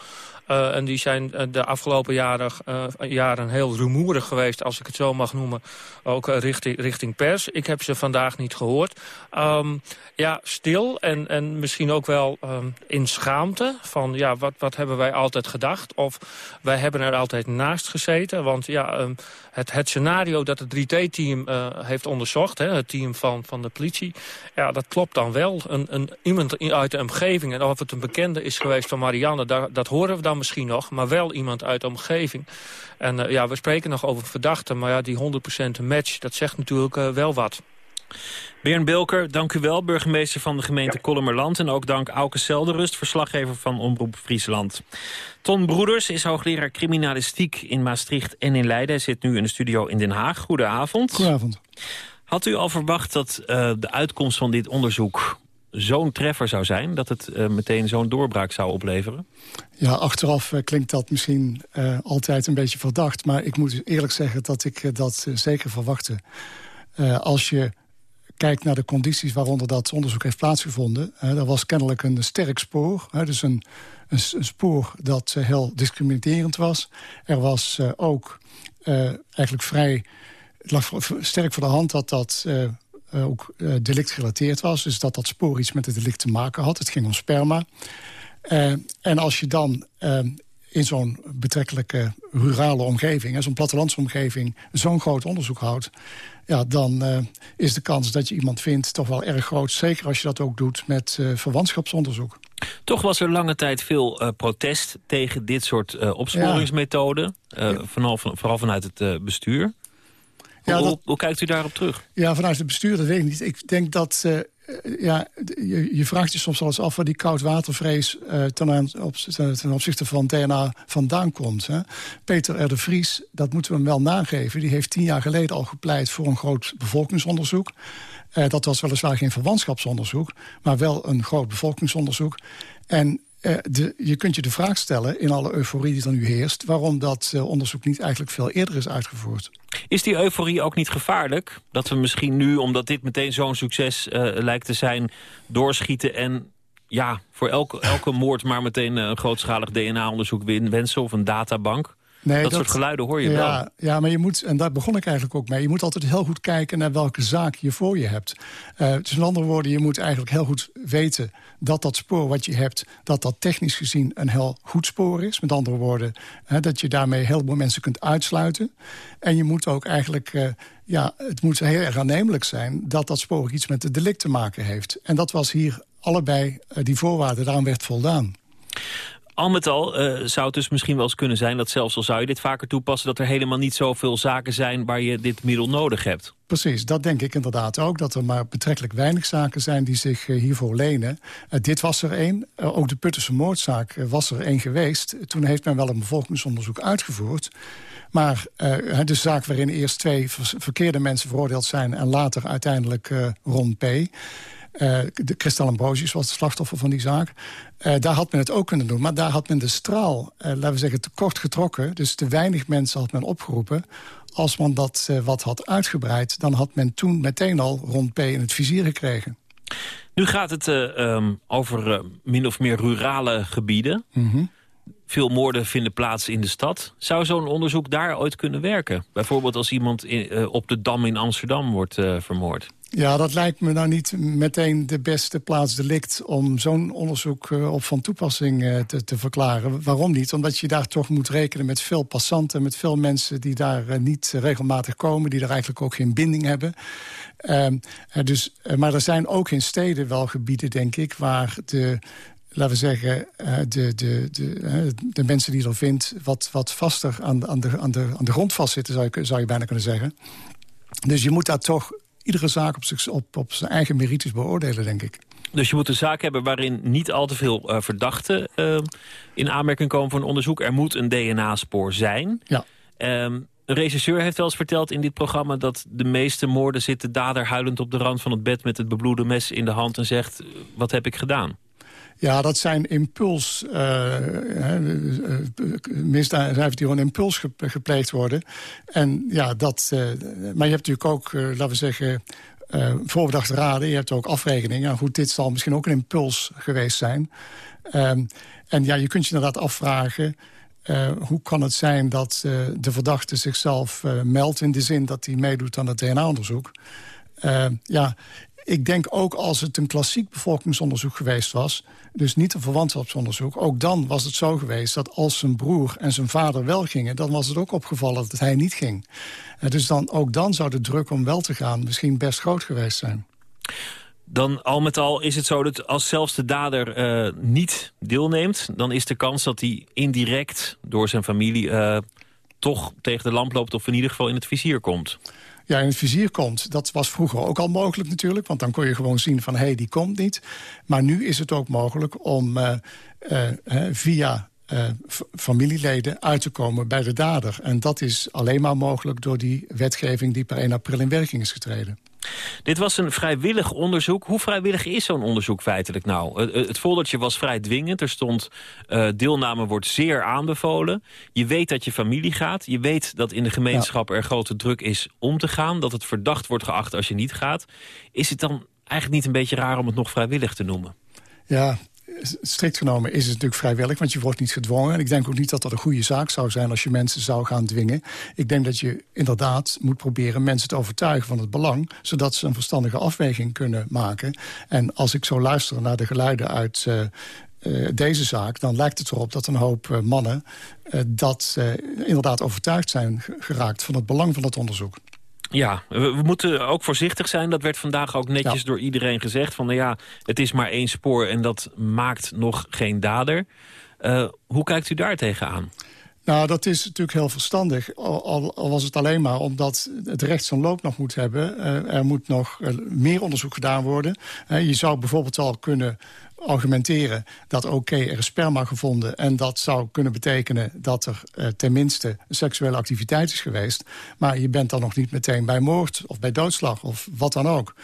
Uh, en die zijn de afgelopen jaren, uh, jaren heel rumoerig geweest, als ik het zo mag noemen. Ook richting, richting pers. Ik heb ze vandaag niet gehoord. Um, ja, stil en, en misschien ook wel um, in schaamte. Van ja, wat, wat hebben wij altijd gedacht? Of wij hebben er altijd naast gezeten. Want ja, um, het, het scenario dat het 3T-team heeft onderzocht, hè, het team van, van de politie. Ja, dat klopt dan wel. Een, een, iemand uit de omgeving, en of het een bekende is geweest van Marianne, dat horen we dan misschien nog, maar wel iemand uit de omgeving. En uh, ja, we spreken nog over verdachten, maar ja, die 100% match, dat zegt natuurlijk uh, wel wat. Björn Bilker, dank u wel, burgemeester van de gemeente ja. Kollemerland. En ook dank Auke Selderust, verslaggever van Omroep Friesland. Ton Broeders is hoogleraar criminalistiek in Maastricht en in Leiden. Hij zit nu in de studio in Den Haag. Goedenavond. Goedenavond. Had u al verwacht dat uh, de uitkomst van dit onderzoek zo'n treffer zou zijn... dat het uh, meteen zo'n doorbraak zou opleveren? Ja, achteraf uh, klinkt dat misschien uh, altijd een beetje verdacht. Maar ik moet eerlijk zeggen dat ik dat zeker verwachtte. als je kijkt naar de condities waaronder dat onderzoek heeft plaatsgevonden... er was kennelijk een sterk spoor. dus een, een, spoor dat heel discriminerend was. Er was ook eigenlijk vrij... Lag sterk voor de hand dat dat uh, ook uh, delict gerelateerd was. Dus dat dat spoor iets met het delict te maken had. Het ging om sperma. Uh, en als je dan in zo'n betrekkelijke rurale omgeving... zo'n plattelandsomgeving, zo'n groot onderzoek houdt... Ja, dan is de kans dat je iemand vindt toch wel erg groot. Zeker als je dat ook doet met verwantschapsonderzoek. Toch was er lange tijd veel uh, protest tegen dit soort uh, opsporingsmethoden. Uh, ja. vooral, vooral vanuit het bestuur. Ja, hoe, dat, hoe, kijkt u daarop terug? Ja, vanuit het bestuur, dat weet ik niet. Ik denk dat... Uh, ja, je, je, vraagt je soms wel eens af waar die koudwatervrees uh, ten, op, ten, opzichte van DNA vandaan komt. Hè. Peter R. de Vries, dat moeten we hem wel nageven... die heeft tien jaar geleden al gepleit voor een groot bevolkingsonderzoek. Uh, dat was weliswaar geen verwantschapsonderzoek... maar wel een groot bevolkingsonderzoek. En uh, de, je kunt je de vraag stellen, in alle euforie die er nu heerst... waarom dat uh, onderzoek niet eigenlijk veel eerder is uitgevoerd. Is die euforie ook niet gevaarlijk? Dat we misschien nu, omdat dit meteen zo'n succes uh, lijkt te zijn... doorschieten en ja, voor elke, elke moord maar meteen een grootschalig DNA-onderzoek wensen... of een databank? Nee, dat, soort geluiden hoor je ja, wel. Ja, maar je moet, en daar begon ik eigenlijk ook mee... je moet altijd heel goed kijken naar welke zaak je voor je hebt. Uh, dus met andere woorden, je moet eigenlijk heel goed weten... dat dat spoor wat je hebt, dat dat technisch gezien een heel goed spoor is. Met andere woorden, hè, dat je daarmee heel veel mensen kunt uitsluiten. En je moet ook eigenlijk... Uh, ja, het moet heel erg aannemelijk zijn dat dat spoor iets met het delict te maken heeft. En dat was hier allebei uh, die voorwaarden, daarom werd voldaan. Al met al uh, zou het dus misschien wel eens kunnen zijn... dat zelfs al zou je dit vaker toepassen... dat er helemaal niet zoveel zaken zijn waar je dit middel nodig hebt. Precies, dat denk ik inderdaad ook. Dat er maar betrekkelijk weinig zaken zijn die zich uh, hiervoor lenen. Uh, dit was er één. ook de Puttense moordzaak was er één geweest. Toen heeft men wel een bevolkingsonderzoek uitgevoerd. Maar de zaak waarin eerst twee verkeerde mensen veroordeeld zijn... en later uiteindelijk Ron P., uh, de Christel Ambrosius was het slachtoffer van die zaak. Uh, daar had men het ook kunnen doen. Maar daar had men de straal, uh, laten we zeggen, te kort getrokken. Dus te weinig mensen had men opgeroepen. Als men dat wat had uitgebreid... dan had men toen meteen al rond P in het vizier gekregen. Nu gaat het um, over min of meer rurale gebieden. Mm -hmm. Veel moorden vinden plaats in de stad. Zou zo'n onderzoek daar ooit kunnen werken? Bijvoorbeeld als iemand in, op de Dam in Amsterdam wordt vermoord. Ja, dat lijkt me nou niet meteen de beste plaats delict... om zo'n onderzoek uh, op van toepassing uh, te, te, verklaren. Waarom niet? Omdat je daar toch moet rekenen met veel passanten... met veel mensen die daar uh, niet regelmatig komen... die er eigenlijk ook geen binding hebben. Ehm, dus, maar er zijn ook in steden wel gebieden, denk ik... waar de laten we zeggen, de, de, de, de mensen die er vindt... wat, wat vaster aan, aan, de, aan, de, aan de grond vastzitten, zou je, zou je bijna kunnen zeggen. Dus je moet daar toch iedere zaak op, zich, op, op zijn eigen merites beoordelen, denk ik. Dus je moet een zaak hebben waarin niet al te veel uh, verdachten uh, in aanmerking komen voor een onderzoek. Er moet een DNA-spoor zijn. Ja. Um, een regisseur heeft wel eens verteld in dit programma... dat de meeste moorden zit de dader huilend op de rand van het bed... met het bebloede mes in de hand en zegt, wat heb ik gedaan? Ja, dat zijn impuls. Uh, misdaad heeft hier een impuls gepleegd worden. En ja, dat. Uh, maar je hebt natuurlijk ook, laten we zeggen. Voorbedachte raden, je hebt ook afrekeningen. Nou goed, dit zal misschien ook een impuls geweest zijn. Um, en ja, je kunt je inderdaad afvragen... Hoe kan het zijn dat de verdachte zichzelf meldt... in de zin dat hij meedoet aan het DNA-onderzoek? ja, ik denk ook als het een klassiek bevolkingsonderzoek geweest was... dus niet een verwantschapsonderzoek... ook dan was het zo geweest dat als zijn broer en zijn vader wel gingen... dan was het ook opgevallen dat hij niet ging. Uh, dus dan, ook dan zou de druk om wel te gaan misschien best groot geweest zijn. Dan al met al is het zo dat als zelfs de dader uh, niet deelneemt... dan is de kans dat hij indirect door zijn familie... Uh, toch tegen de lamp loopt of in ieder geval in het vizier komt ja, in het vizier komt. Dat was vroeger ook al mogelijk natuurlijk. Want dan kon je gewoon zien van, hé, hey, die komt niet. Maar nu is het ook mogelijk om uh, uh, via uh, familieleden uit te komen bij de dader. En dat is alleen maar mogelijk door die wetgeving... die per 1 april in werking is getreden. Dit was een vrijwillig onderzoek. Hoe vrijwillig is zo'n onderzoek feitelijk nou? Het foldertje was vrij dwingend. Er stond uh, deelname wordt zeer aanbevolen. Je weet dat je familie gaat. Je weet dat in de gemeenschap er grote druk is om te gaan. Dat het verdacht wordt geacht als je niet gaat. Is het dan eigenlijk niet een beetje raar om het nog vrijwillig te noemen? Ja, strikt genomen is het natuurlijk vrijwillig, want je wordt niet gedwongen. En ik denk ook niet dat dat een goede zaak zou zijn als je mensen zou gaan dwingen. Ik denk dat je inderdaad moet proberen mensen te overtuigen van het belang, zodat ze een verstandige afweging kunnen maken. En als ik zo luister naar de geluiden uit uh, uh, deze zaak... dan lijkt het erop dat een hoop uh, mannen dat inderdaad overtuigd zijn geraakt... van het belang van het onderzoek. Ja, we, moeten ook voorzichtig zijn. Dat werd vandaag ook netjes ja. door iedereen gezegd. Van nou ja, het is maar één spoor en dat maakt nog geen dader. Uh, hoe kijkt u daar tegenaan? Nou, dat is natuurlijk heel verstandig. Al, al was het alleen maar omdat het recht zijn loop nog moet hebben. Uh, er moet nog uh, meer onderzoek gedaan worden. Uh, je zou bijvoorbeeld al kunnen argumenteren dat oké, er is sperma gevonden... en dat zou kunnen betekenen dat er uh, tenminste seksuele activiteit is geweest. Maar je bent dan nog niet meteen bij moord of bij doodslag of wat dan ook.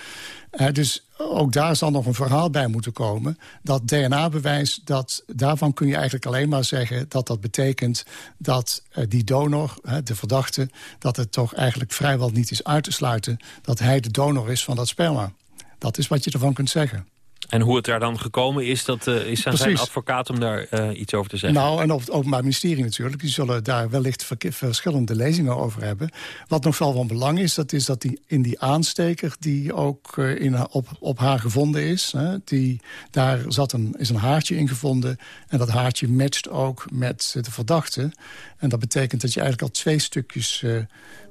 Uh, dus ook daar zal nog een verhaal bij moeten komen. Dat DNA-bewijs, dat, daarvan kun je eigenlijk alleen maar zeggen... dat dat betekent dat uh, die donor, de verdachte... dat het toch eigenlijk vrijwel niet is uit te sluiten... dat hij de donor is van dat sperma. Dat is wat je ervan kunt zeggen. En hoe het daar dan gekomen is, dat uh, is aan zijn advocaat om daar uh, iets over te zeggen. Nou, en op het Openbaar Ministerie natuurlijk. Die zullen daar wellicht verschillende lezingen over hebben. Wat nog wel van belang is, dat is dat die, in die aansteker... die ook uh, in, op, op haar gevonden is, hè, die, daar zat een, is een haartje in gevonden. En dat haartje matcht ook met de verdachte. En dat betekent dat je eigenlijk al twee stukjes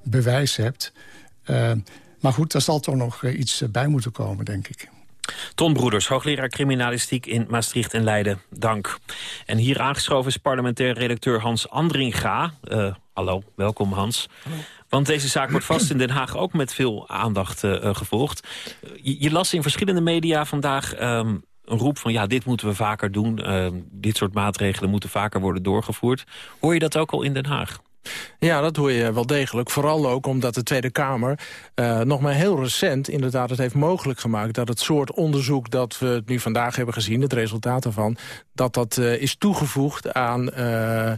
bewijs hebt... maar goed, daar zal toch nog iets bij moeten komen, denk ik. Ton Broeders, hoogleraar criminalistiek in Maastricht en Leiden. Dank. En hier aangeschoven is parlementair redacteur Hans Andringa. Uh, hallo, welkom Hans. Hallo. Want deze zaak wordt vast in Den Haag ook met veel aandacht uh, gevolgd. Je, je, las in verschillende media vandaag um, een roep van... ja, dit moeten we vaker doen. Uh, dit soort maatregelen moeten vaker worden doorgevoerd. Hoor je dat ook al in Den Haag? Ja, dat hoor je wel degelijk. Vooral ook omdat de Tweede Kamer uh, nog maar heel recent inderdaad het heeft mogelijk gemaakt... dat het soort onderzoek dat we nu vandaag hebben gezien, het resultaat ervan... dat dat uh, is toegevoegd aan... Uh,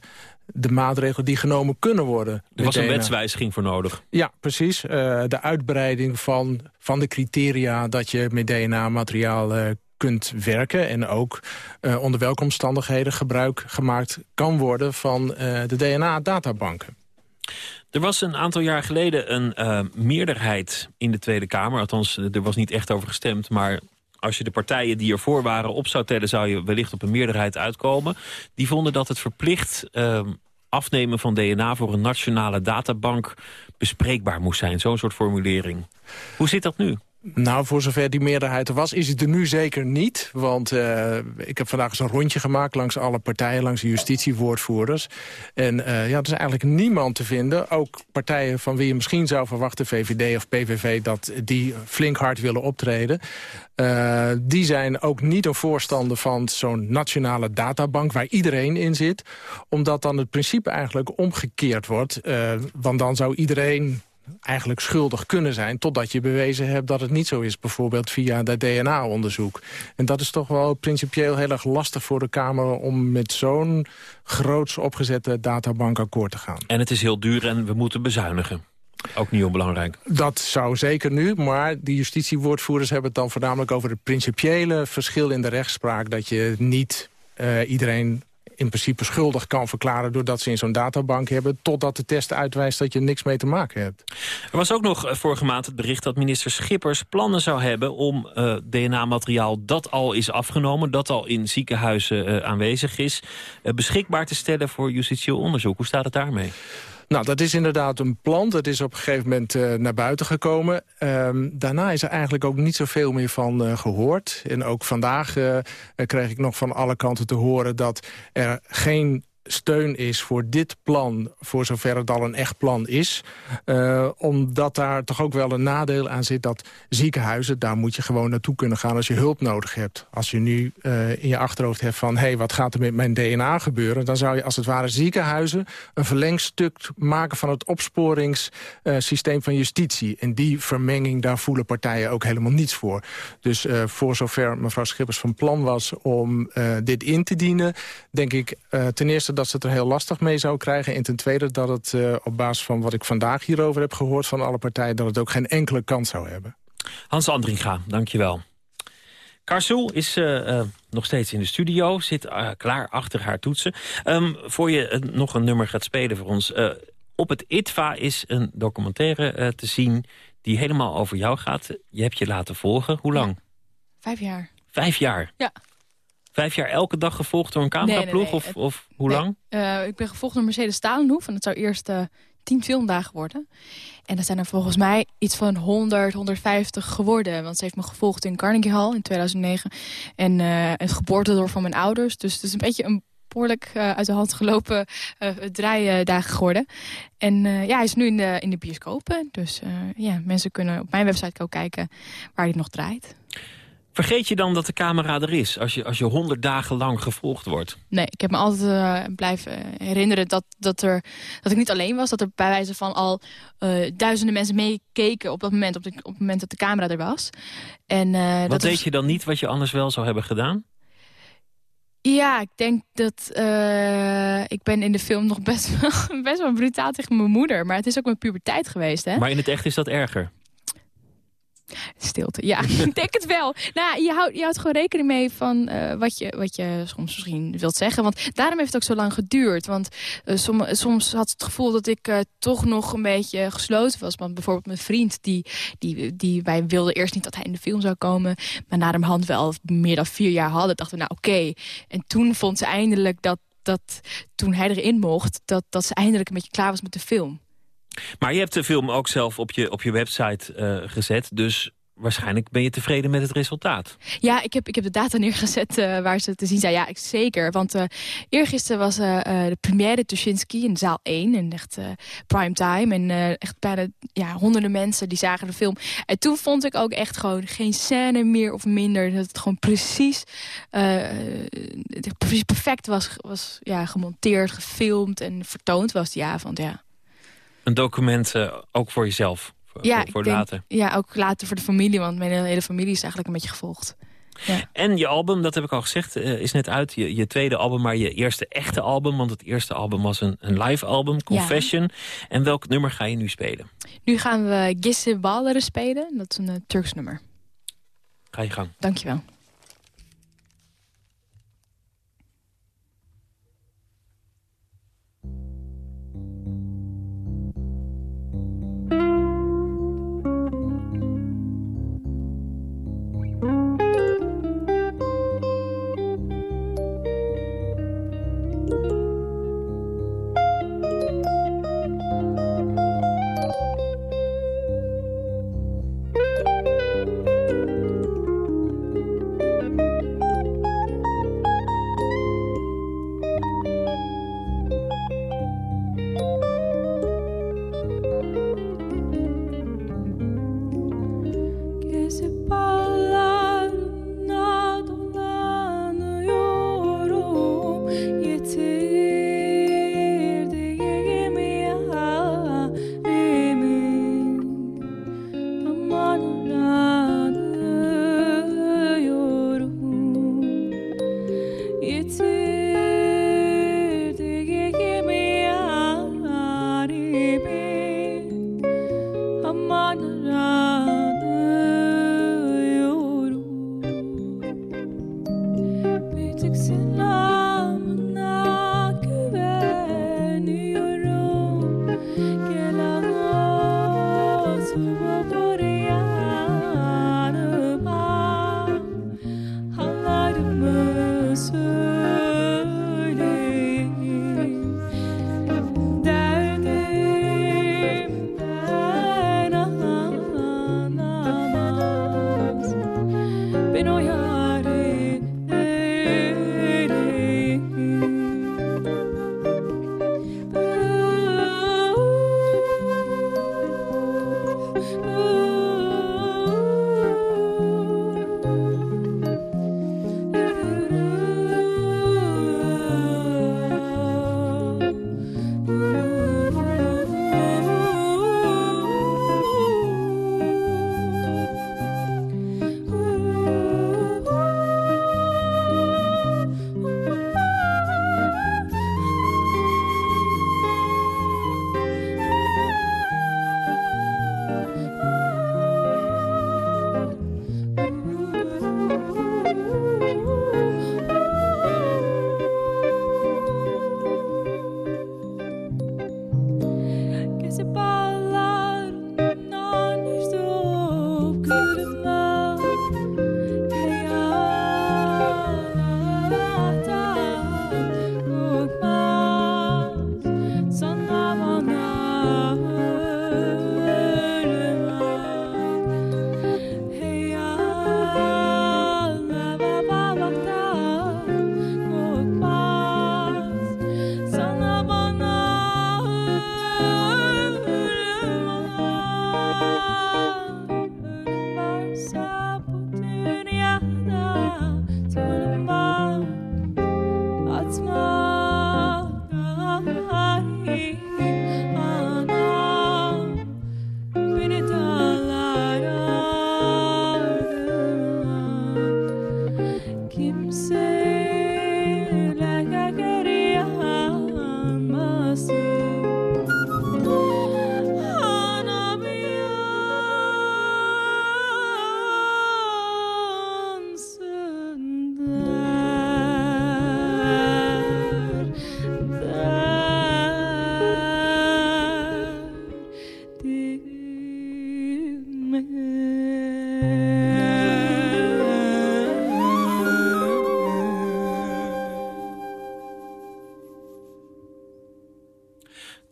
de maatregelen die genomen kunnen worden. Er was een wetswijziging voor nodig. Ja, precies. Uh, de uitbreiding van, van de criteria dat je met DNA-materiaal uh, kunt werken... en ook uh, onder welke omstandigheden gebruik gemaakt kan worden... van uh, de DNA-databanken. Er was een aantal jaar geleden een uh, meerderheid in de Tweede Kamer. Althans, er was niet echt over gestemd, maar als je de partijen die ervoor waren op zou tellen... zou je wellicht op een meerderheid uitkomen. Die vonden dat het verplicht afnemen van DNA... voor een nationale databank bespreekbaar moest zijn. Zo'n soort formulering. Hoe zit dat nu? Nou, voor zover die meerderheid er was, is het er nu zeker niet. Want uh, ik heb vandaag eens een rondje gemaakt langs alle partijen... langs de justitiewoordvoerders. En uh, ja, er is eigenlijk niemand te vinden. Ook partijen van wie je misschien zou verwachten... VVD of PVV, dat die flink hard willen optreden. Uh, die zijn ook niet een voorstander van zo'n nationale databank... waar iedereen in zit. Omdat dan het principe eigenlijk omgekeerd wordt. want dan zou iedereen eigenlijk schuldig kunnen zijn... totdat je bewezen hebt dat het niet zo is. Bijvoorbeeld via dat DNA-onderzoek. En dat is toch wel principieel heel erg lastig voor de Kamer... om met zo'n groots opgezette databank akkoord te gaan. En het is heel duur en we moeten bezuinigen. Ook niet onbelangrijk. Dat zou zeker nu, maar die justitiewoordvoerders hebben het dan voornamelijk over het principiële verschil in de rechtspraak. Dat je niet uh, iedereen in principe schuldig kan verklaren... doordat ze in zo'n databank hebben... totdat de test uitwijst dat je niks mee te maken hebt. Er was ook nog eh, vorige maand het bericht dat minister Schippers plannen zou hebben... om eh, DNA-materiaal dat al is afgenomen, dat al in ziekenhuizen uh, aanwezig is... Beschikbaar te stellen voor justitieel onderzoek. Hoe staat het daarmee? Nou, dat is inderdaad een plan. Dat is op een gegeven moment uh, naar buiten gekomen. Um, daarna is er eigenlijk ook niet zoveel meer van uh, gehoord. En ook vandaag uh, kreeg ik nog van alle kanten te horen... dat er geen steun is voor dit plan, voor zover het al een echt plan is. Uh, omdat daar toch ook wel een nadeel aan zit dat ziekenhuizen... daar moet je gewoon naartoe kunnen gaan als je hulp nodig hebt. Als je nu uh, in je achterhoofd hebt van... hé, hey, wat gaat er met mijn DNA gebeuren? Dan zou je als het ware ziekenhuizen een verlengstuk maken... van het opsporingssysteem uh, van justitie. En die vermenging, daar voelen partijen ook helemaal niets voor. Dus voor zover mevrouw Schippers van plan was om dit in te dienen... denk ik ten eerste dat ze het er heel lastig mee zou krijgen. En ten tweede dat het uh, op basis van wat ik vandaag hierover heb gehoord van alle partijen... dat het ook geen enkele kans zou hebben. Hans Andringa, dankjewel. Karsoel is uh, uh, nog steeds in de studio, zit klaar achter haar toetsen. Um, voor je nog een nummer gaat spelen voor ons... op het ITVA is een documentaire te zien die helemaal over jou gaat. Je hebt je laten volgen. Hoe lang? Vijf jaar. Vijf jaar? Ja. Vijf jaar elke dag gevolgd door een cameraploeg? Of, of hoe lang? Uh, ik ben gevolgd door Mercedes Stalenhoef. En dat zou eerst uh, tien filmdagen worden. En dat zijn er volgens mij iets van 100, 150 geworden. Want ze heeft me gevolgd in Carnegie Hall in 2009. En uh, het geboortedorp van mijn ouders. Dus het is een beetje een behoorlijk uit de hand gelopen draaidagen geworden. En ja, hij is nu in de, in de bioscopen. Dus ja, mensen kunnen op mijn website ook kijken waar hij nog draait. Vergeet je dan dat de camera er is als je, als je honderd dagen lang gevolgd wordt? Nee, ik heb me altijd uh, blijven herinneren dat, dat, er, dat ik niet alleen was. Dat er bij wijze van al uh, duizenden mensen meekeken op dat moment, op, de, op het moment dat de camera er was. En, uh, wat dat deed je dan niet wat je anders wel zou hebben gedaan? Ja, ik denk dat ik ben in de film nog best wel, best wel brutaal tegen mijn moeder. Maar het is ook mijn puberteit geweest. Hè? Maar in het echt is dat erger? Stilte, ja, ik denk het wel. Nou, je houdt, je houdt gewoon rekening mee van uh, wat, je, wat je soms misschien wilt zeggen. Want daarom heeft het ook zo lang geduurd. Want som, soms had het gevoel dat ik uh, toch nog een beetje gesloten was. Want bijvoorbeeld mijn vriend, die, die, die, wij wilden eerst niet dat hij in de film zou komen. Maar na de hand wel meer dan vier jaar hadden, dachten we, nou oké. En toen vond ze eindelijk dat, dat toen hij erin mocht... Dat, dat ze eindelijk een beetje klaar was met de film. Maar je hebt de film ook zelf op je, op je website uh, gezet. Dus waarschijnlijk ben je tevreden met het resultaat. Ja, ik heb, ik heb de data neergezet uh, waar ze te zien zijn. Ja, ik, zeker. Want uh, eergisteren was de première Tuschinski in zaal 1. En echt prime time. En echt bijna ja, honderden mensen die zagen de film. En toen vond ik ook echt gewoon geen scène meer of minder. Dat het gewoon precies, precies perfect was, was ja, gemonteerd, gefilmd en vertoond was die avond. Ja. Een document ook voor jezelf? ja, voor denk, later. Ja, ook later voor de familie, want mijn hele familie is eigenlijk een beetje gevolgd. Ja. En je album, dat heb ik al gezegd, is net uit. Je, je, tweede album, maar je eerste echte album. Want het eerste album was een, een live album, Confession. Ja. En welk nummer ga je nu spelen? Nu gaan we Gisse Balleren spelen. Dat is een uh, Turks nummer. Ga je gang. Dankjewel.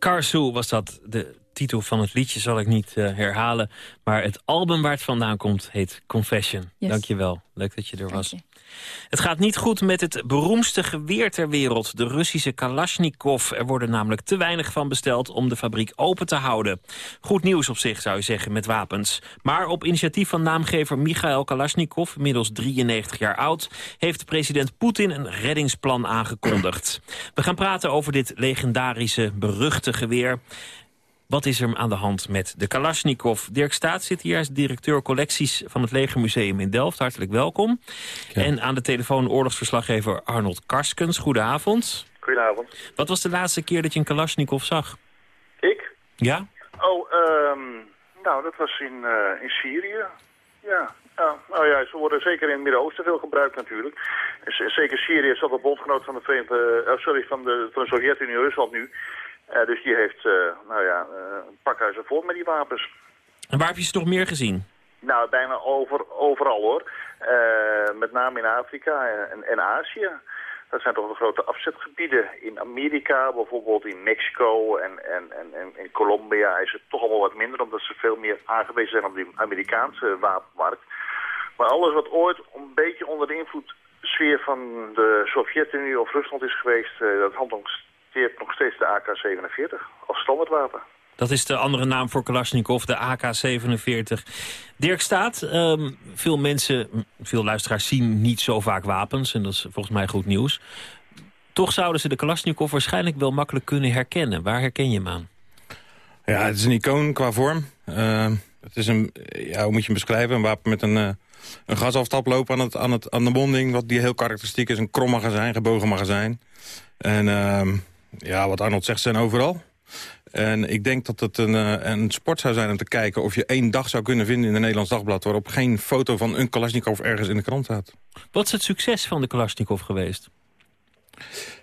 Karsu was dat. De titel van het liedje zal ik niet uh, herhalen. Maar het album waar het vandaan komt heet Confession. Yes. Dank je wel. Leuk dat je er was. Het gaat niet goed met het beroemdste geweer ter wereld, de Russische Kalashnikov. Er worden namelijk te weinig van besteld om de fabriek open te houden. Goed nieuws op zich, zou je zeggen, met wapens. Maar op initiatief van naamgever Michael Kalashnikov, inmiddels 93 jaar oud... heeft president Poetin een reddingsplan aangekondigd. We gaan praten over dit legendarische, beruchte geweer. Wat is er aan de hand met de Kalashnikov? Dirk Staat zit hier als directeur collecties van het Legermuseum in Delft. Hartelijk welkom. En aan de telefoon oorlogsverslaggever Arnold Karskens. Goedenavond. Goedenavond. Wat was de laatste keer dat je een Kalashnikov zag? Ik? Ja? Oh, um, nou, dat was in, uh, in Syrië. Ja. ja. Nou ja, ze worden zeker in het Midden-Oosten veel gebruikt natuurlijk. Zeker Syrië is al de bondgenoot van de Verenigde... Uh, sorry, van de, van de Sovjet-Unie Rusland nu. Uh, dus die heeft, uh, nou ja, uh, een pakhuizen vol met die wapens. En waar heb je ze nog meer gezien? Nou, bijna over, overal hoor. met name in Afrika en, en Azië. Dat zijn toch de grote afzetgebieden. In Amerika, bijvoorbeeld in Mexico en, en, en, en in Colombia is het toch allemaal wat minder... omdat ze veel meer aangewezen zijn op die Amerikaanse wapenmarkt. Maar alles wat ooit een beetje onder de invloedssfeer van de Sovjet-Unie of Rusland is geweest... dat hanteert nog steeds de AK-47 als standaardwapen. Dat is de andere naam voor Kalashnikov, de AK-47. Dirk Staat, um, veel mensen, veel luisteraars zien niet zo vaak wapens. En dat is volgens mij goed nieuws. Toch zouden ze de Kalashnikov waarschijnlijk wel makkelijk kunnen herkennen. Waar herken je hem aan? Ja, het is een icoon qua vorm. Uh, het is een, ja, hoe moet je hem beschrijven? Een wapen met een, uh, een gasafstaploop aan, het, aan, het, aan de monding. Wat die heel karakteristiek is. Een krom magazijn, gebogen magazijn. En uh, ja, wat Arnold zegt, zijn overal. En ik denk dat het een, een sport zou zijn om te kijken... of je één dag zou kunnen vinden in een Nederlands dagblad... waarop geen foto van een Kalashnikov ergens in de krant staat. Wat is het succes van de Kalashnikov geweest?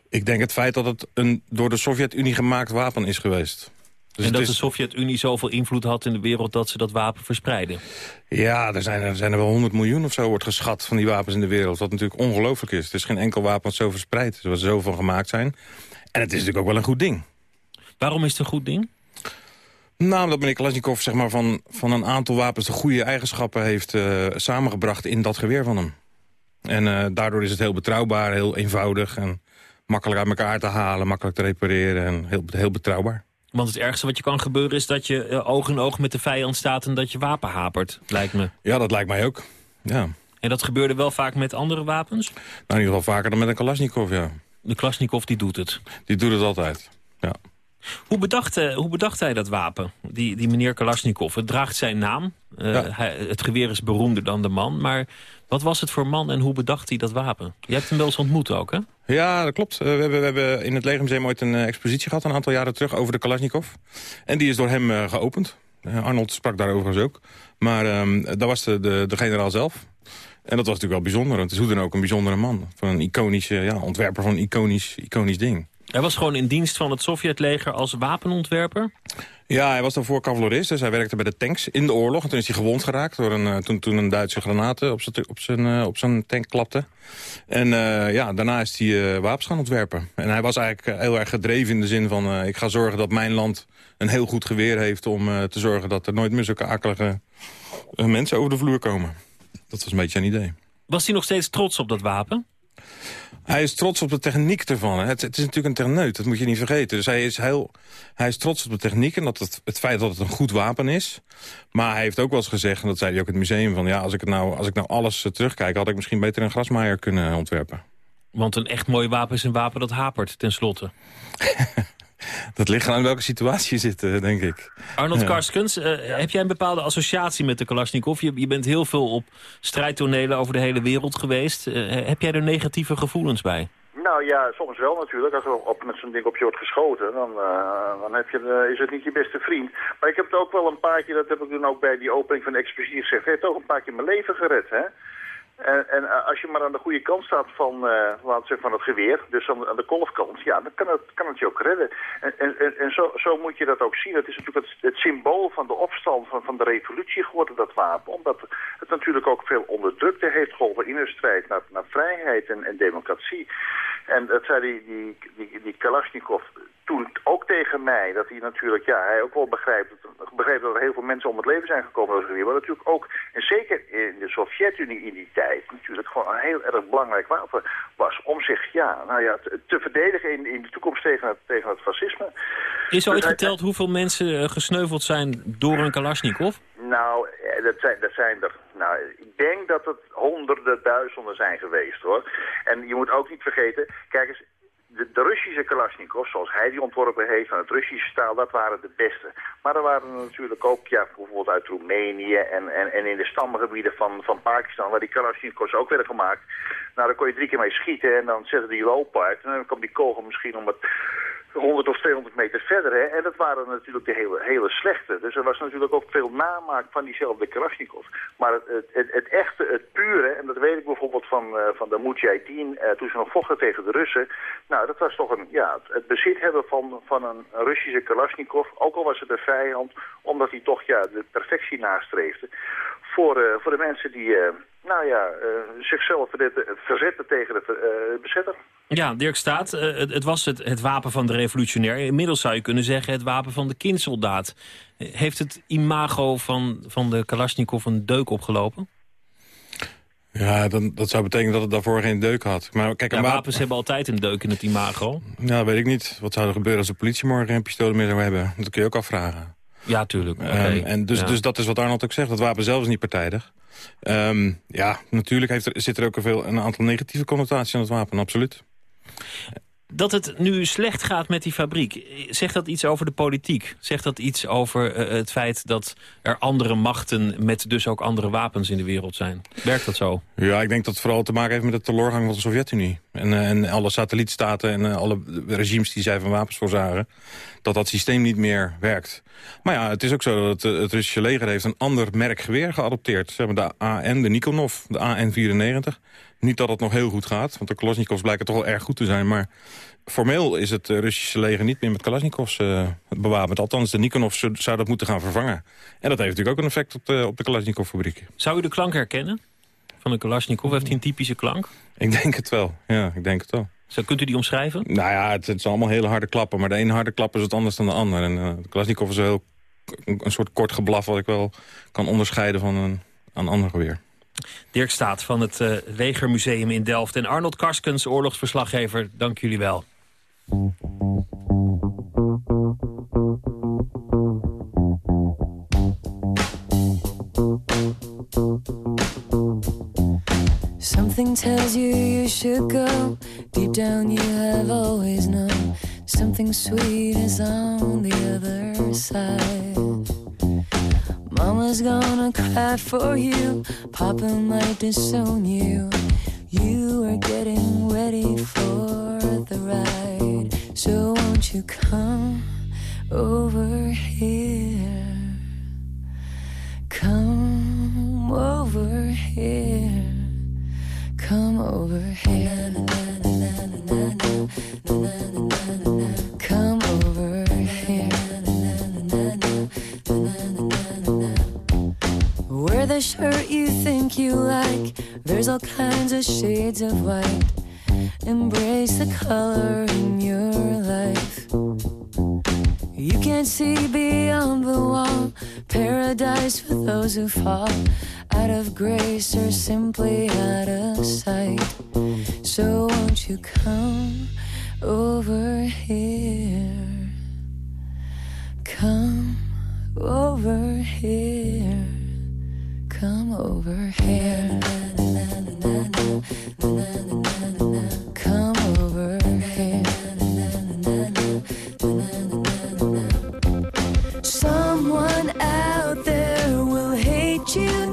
Ik denk het feit dat het een door de Sovjet-Unie gemaakt wapen is geweest. Dus en dat is... de Sovjet-Unie zoveel invloed had in de wereld... dat ze dat wapen verspreiden? Ja, er zijn er, zijn er wel 100 miljoen of zo wordt geschat van die wapens in de wereld. Wat natuurlijk ongelooflijk is. Er is geen enkel wapen zo verspreid is, wat zo van gemaakt zijn. En het is natuurlijk ook wel een goed ding. Waarom is het een goed ding? Nou, omdat meneer Kalashnikov zeg maar, van, van een aantal wapens de goede eigenschappen heeft uh, samengebracht in dat geweer van hem. En uh, daardoor is het heel betrouwbaar, heel eenvoudig en makkelijk uit elkaar te halen, makkelijk te repareren en heel, heel betrouwbaar. Want het ergste wat je kan gebeuren is dat je uh, oog in oog met de vijand staat en dat je wapen hapert, lijkt me. Ja, dat lijkt mij ook. Ja. En dat gebeurde wel vaak met andere wapens? Nou, in ieder geval vaker dan met een Kalashnikov, ja. De Kalashnikov die doet het? Die doet het altijd, ja. Hoe bedacht, uh, hoe bedacht hij dat wapen, die, die meneer Kalashnikov? Het draagt zijn naam. Uh, ja. hij, het geweer is beroemder dan de man. Maar wat was het voor man en hoe bedacht hij dat wapen? Je hebt hem wel eens ontmoet ook, hè? Ja, dat klopt. Uh, we, hebben, we hebben in het Legermuseum ooit een expositie gehad... een aantal jaren terug over de Kalashnikov. En die is door hem geopend. Arnold sprak daarover ook. Maar um, dat was de, de, de generaal zelf. En dat was natuurlijk wel bijzonder. Want het is hoe dan ook een bijzondere man. Van een iconische ja, ontwerper van een iconisch, iconisch ding. Hij was gewoon in dienst van het Sovjetleger als wapenontwerper? Ja, hij was daarvoor cavalerist, dus hij werkte bij de tanks in de oorlog. En toen is hij gewond geraakt door een, uh, toen, toen een Duitse granaten op zijn, op zijn, uh, op zijn tank klapte. En uh, ja, daarna is hij wapens gaan ontwerpen. En hij was eigenlijk heel erg gedreven in de zin van... ik ga zorgen dat mijn land een heel goed geweer heeft... om te zorgen dat er nooit meer zulke akelige mensen over de vloer komen. Dat was een beetje zijn idee. Was hij nog steeds trots op dat wapen? Hij is trots op de techniek ervan. Het, het, is natuurlijk een terneut, dat moet je niet vergeten. Dus hij is, heel, hij is trots op de techniek en dat het, het feit dat het een goed wapen is. Maar hij heeft ook wel eens gezegd, en dat zei hij ook in het museum... van ja, als ik, het nou, als ik nou alles uh, terugkijk... had ik misschien beter een grasmaaier kunnen ontwerpen. Want een echt mooi wapen is een wapen dat hapert, tenslotte. Dat ligt aan welke situatie je zit, uh, denk ik. Arnold ja. Karskens, uh, heb jij een bepaalde associatie met de Kalashnikov? Je, je, bent heel veel op strijdtonelen over de hele wereld geweest. Uh, heb jij er negatieve gevoelens bij? Nou ja, soms wel natuurlijk. Als er op, met zo'n ding op je wordt geschoten, dan, dan heb je, is het niet je beste vriend. Maar ik heb het ook wel een paar keer, dat heb ik toen ook bij die opening van de expositie gezegd, heeft ook een paar keer mijn leven gered, hè? En, en, als je maar aan de goede kant staat van, uh, zeggen, van het geweer, dus aan, aan de kolfkant, ja, dan kan het, kan het je ook redden. En, en, en zo, zo, moet je dat ook zien. Het is natuurlijk het, symbool van de opstand van, van de revolutie geworden, dat wapen. Omdat het natuurlijk ook veel onderdrukte heeft geholpen in de strijd naar, naar vrijheid en, en democratie. En dat zei die, die, die, die Kalashnikov toen ook tegen mij. Dat hij natuurlijk, ja, hij ook wel begrijpt, begreep dat er heel veel mensen om het leven zijn gekomen door. Maar natuurlijk ook, en zeker in de Sovjet-Unie in die tijd, natuurlijk gewoon een heel erg belangrijk wapen was. Om zich, ja, nou ja, te, te verdedigen in, in de toekomst tegen het, tegen het fascisme. Is ooit geteld hoeveel mensen eh, gesneuveld zijn door een Kalashnikov? Nou, eh, dat zijn, dat zijn er. Nou, ik denk dat het honderden, duizenden zijn geweest, hoor. En je moet ook niet vergeten, kijk eens, de, Russische Kalashnikov, zoals hij die ontworpen heeft, van het Russische staal, dat waren de beste. Maar er waren natuurlijk ook, ja, bijvoorbeeld uit Roemenië en, en, en in de stammengebieden van, van Pakistan, waar die Kalashnikovs ook werden gemaakt. Nou, daar kon je drie keer mee schieten en dan zetten die lopen uit. En dan kwam die kogel misschien om het 100 of 200 meter verder. Hè? En dat waren natuurlijk de hele, hele slechte. Dus er was natuurlijk ook veel namaak van diezelfde Kalashnikov. Maar het, het, het, echte, het pure, en dat weet ik bijvoorbeeld van, uh, van de Mujahideen... Uh, toen ze nog vochten tegen de Russen. Nou, dat was toch een, ja, het bezit hebben van, van een Russische Kalashnikov. Ook al was het een vijand, omdat hij toch ja, de perfectie nastreefde. Voor, uh, voor de mensen die nou ja, zichzelf verzetten tegen de bezetter. Ja, Dirk Staat, uh, het, het, was het, het wapen van de revolutionair. Inmiddels zou je kunnen zeggen het wapen van de kindsoldaat. Heeft het imago van, van de Kalashnikov een deuk opgelopen? Ja, dan, dat zou betekenen dat het daarvoor geen deuk had. Maar kijk, ja, wapens hebben altijd een deuk in het imago. Ja, weet ik niet. Wat zou er gebeuren als de politie morgen een pistool meer zou hebben? Dat kun je ook afvragen. Ja, tuurlijk. Okay. Um, en dus, ja. dus dat is wat Arnold ook zegt. Dat wapen zelf is niet partijdig. Um, ja, natuurlijk heeft zit er ook een, veel, een aantal negatieve connotaties aan het wapen, absoluut. Dat het nu slecht gaat met die fabriek, zegt dat iets over de politiek? Zegt dat iets over uh, het feit dat er andere machten... met dus ook andere wapens in de wereld zijn? Werkt dat zo? Ja, ik denk dat het vooral te maken heeft met de teleurgang van de Sovjet-Unie. En, uh, en alle satellietstaten en uh, alle regimes die zij van wapens voorzagen... dat dat systeem niet meer werkt. Maar ja, het is ook zo dat het, het Russische leger heeft een ander merk geweer geadopteerd. Ze hebben de AN, de Nikonov, de AN-94... Niet dat het nog heel goed gaat, want de Kalashnikovs blijken toch wel erg goed te zijn. Maar formeel is het Russische leger niet meer met Kalashnikovs uh, bewapend. Althans, de Nikonov zou dat moeten gaan vervangen. En dat heeft natuurlijk ook een effect op de, op de Kalashnikov-fabriek. Zou u de klank herkennen van de Kalashnikov? Heeft hij een typische klank? Ik denk het wel, ja, ik denk het wel. Zo, kunt u die omschrijven? Nou ja, het, het zijn allemaal hele harde klappen. Maar de ene harde klap is het anders dan de ander. En uh, de Kalashnikov is een, heel, een, een soort kort geblaf... wat ik wel kan onderscheiden van een, een ander geweer. Dirk Staat van het uh, Legermuseum in Delft. En Arnold Karskens, oorlogsverslaggever, dank jullie wel. Something tells you you should go. Deep down you have always known. Something sweet is on the other side. Mama's gonna cry for you. Papa might disown you. You are getting ready for the ride. So won't you come over here? Come over here. Come over here. Come the shirt you think you like. There's all kinds of shades of white. Embrace the color in your life. You can't see beyond the wall. Paradise for those who fall out of grace or simply out of sight. So won't you come over here? Come over here. Come over here. Come over here. Someone out there will hate you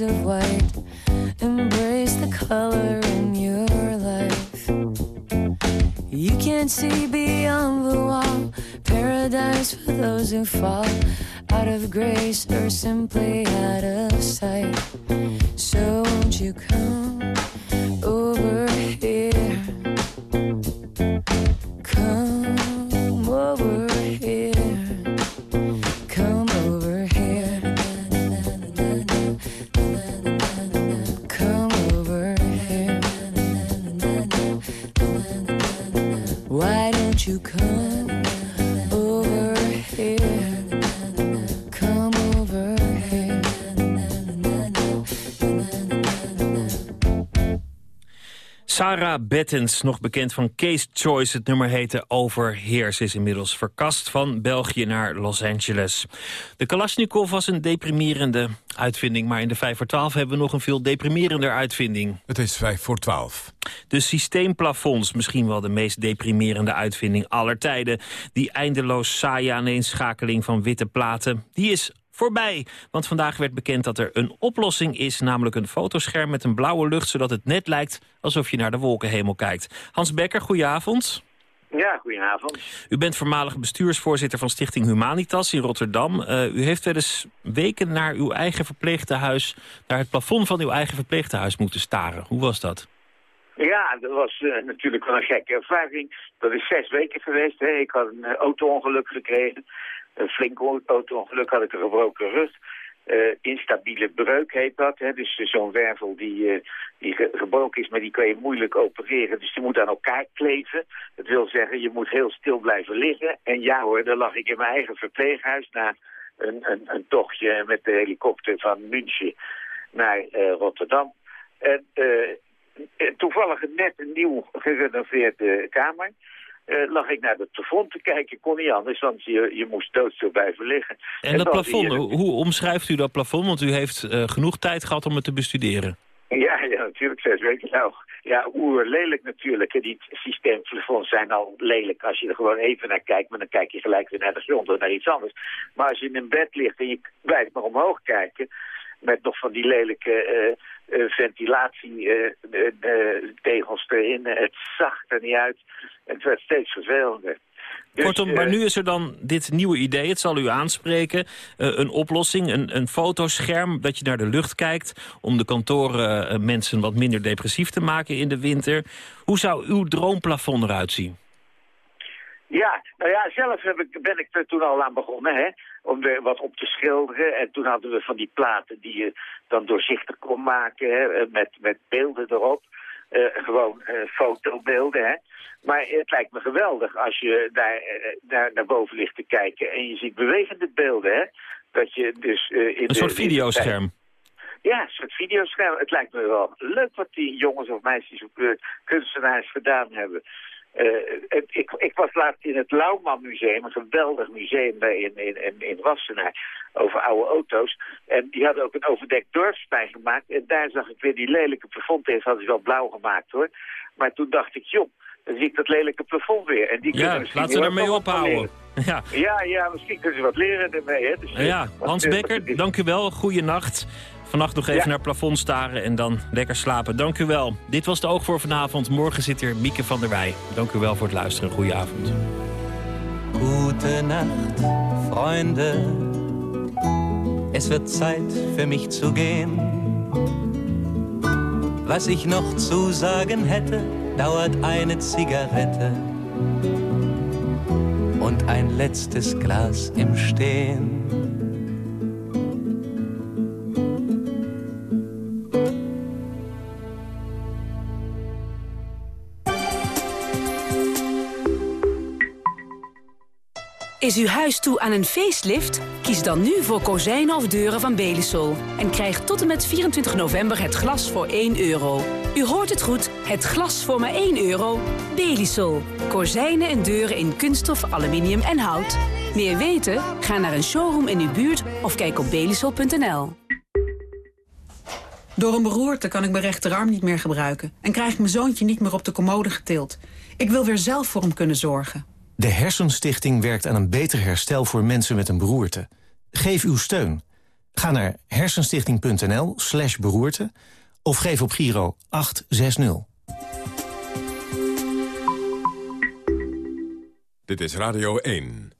of shades Bettens, nog bekend van Case Choice. Het nummer heette Overheers. Is inmiddels verkast van België naar Los Angeles. De Kalashnikov was een deprimerende uitvinding... maar in de 5 voor 12 hebben we nog een veel deprimerender uitvinding. Het is 5 voor 12. De systeemplafonds, misschien wel de meest deprimerende uitvinding aller tijden. Die eindeloos saaie aaneenschakeling van witte platen, die is voorbij. Want vandaag werd bekend dat er een oplossing is... namelijk een fotoscherm met een blauwe lucht... zodat het net lijkt alsof je naar de wolkenhemel kijkt. Hans Becker, goedenavond. Ja, goedenavond. U bent voormalig bestuursvoorzitter van Stichting Humanitas in Rotterdam. Uh, u heeft wel eens weken naar uw eigen verpleegtehuis... naar het plafond van uw eigen verpleegtehuis moeten staren. Hoe was dat? Ja, dat was uh, natuurlijk wel een gekke ervaring. Dat is zes weken geweest. Hè. Ik had een uh, auto-ongeluk gekregen. Een flink auto-ongeluk had ik een gebroken rug. Uh, instabiele breuk heet dat. Hè? Dus zo'n wervel die, uh, die ge gebroken is, maar die kan je moeilijk opereren. Dus die moet aan elkaar kleven. Dat wil zeggen, je moet heel stil blijven liggen. En ja hoor, dan lag ik in mijn eigen verpleeghuis na een, een, een tochtje met de helikopter van München naar Rotterdam. En toevallig net een nieuw gerenoveerde kamer. Uh, lag ik naar het plafond te kijken, kon niet anders, want je, je moest doodstil blijven liggen. En, en dat plafond, hier... hoe omschrijft u dat plafond? Want u heeft uh, genoeg tijd gehad om het te bestuderen. Ja, ja natuurlijk, zes weken nou. Ja, oerlelijk natuurlijk. Die systeemplafonds zijn al lelijk als je er gewoon even naar kijkt, maar dan kijk je gelijk weer naar de grond of naar iets anders. Maar als je in een bed ligt en je blijft maar omhoog kijken, met nog van die lelijke uh, uh, ventilatietegels erin. Het zag er niet uit. Het werd steeds vervelender. Dus, Kortom, maar nu is er dan dit nieuwe idee, het zal u aanspreken. Een oplossing, een, een fotoscherm dat je naar de lucht kijkt... om de kantoren mensen wat minder depressief te maken in de winter. Hoe zou uw droomplafond eruit zien? Ja, nou ja, zelf heb ik, ben ik er toen al aan begonnen, hè om er wat op te schilderen. En toen hadden we van die platen die je dan doorzichtig kon maken, hè, met, met beelden erop. Uh, gewoon uh, fotobeelden, hè. Maar het lijkt me geweldig als je daar, daar naar boven ligt te kijken en je ziet bewegende beelden, hè. Dat je dus... in een de, soort videoscherm. Ja, een soort videoscherm. Het lijkt me wel leuk wat die jongens of meisjes of kunstenaars gedaan hebben. Uh, ik, ik, was laatst in het Lauwman Museum, een geweldig museum bij in, in, in Wassenaar, over oude auto's. En die hadden ook een overdekt dorpsplein gemaakt. En daar zag ik weer die lelijke plafond in, hadden ze wel blauw gemaakt hoor. Maar toen dacht ik, joh, dan zie ik dat lelijke plafond weer. En die ja, laten ze ermee ophouden. Ja. ja, ja, misschien kunnen ze wat leren ermee. Hè. Dus, ja, Hans Becker, dank u wel. Goeienacht. Vannacht nog even ja. naar het plafond staren en dan lekker slapen. Dank u wel. Dit was de Oog voor vanavond. Morgen zit hier Mieke van der Wij. Dank u wel voor het luisteren. Goedenavond. Gute Nacht, Freunde. Es wird Zeit für mich zu gehen. Was ich noch zu sagen hätte, dauert eine Zigarette und ein letztes Glas im Stehen. Is uw huis toe aan een facelift? Kies dan nu voor kozijnen of deuren van Belisol. En krijg tot en met 24 november het glas voor 1 euro. U hoort het goed, het glas voor maar 1 euro. Belisol. Kozijnen en deuren in kunststof, aluminium en hout. Meer weten? Ga naar een showroom in uw buurt of kijk op belisol.nl. Door een beroerte kan ik mijn rechterarm niet meer gebruiken... en krijg ik mijn zoontje niet meer op de commode getild. Ik wil weer zelf voor hem kunnen zorgen. De Hersenstichting werkt aan een beter herstel voor mensen met een beroerte. Geef uw steun. Ga naar hersenstichting.nl slash beroerte of geef op Giro 860. Dit is Radio 1.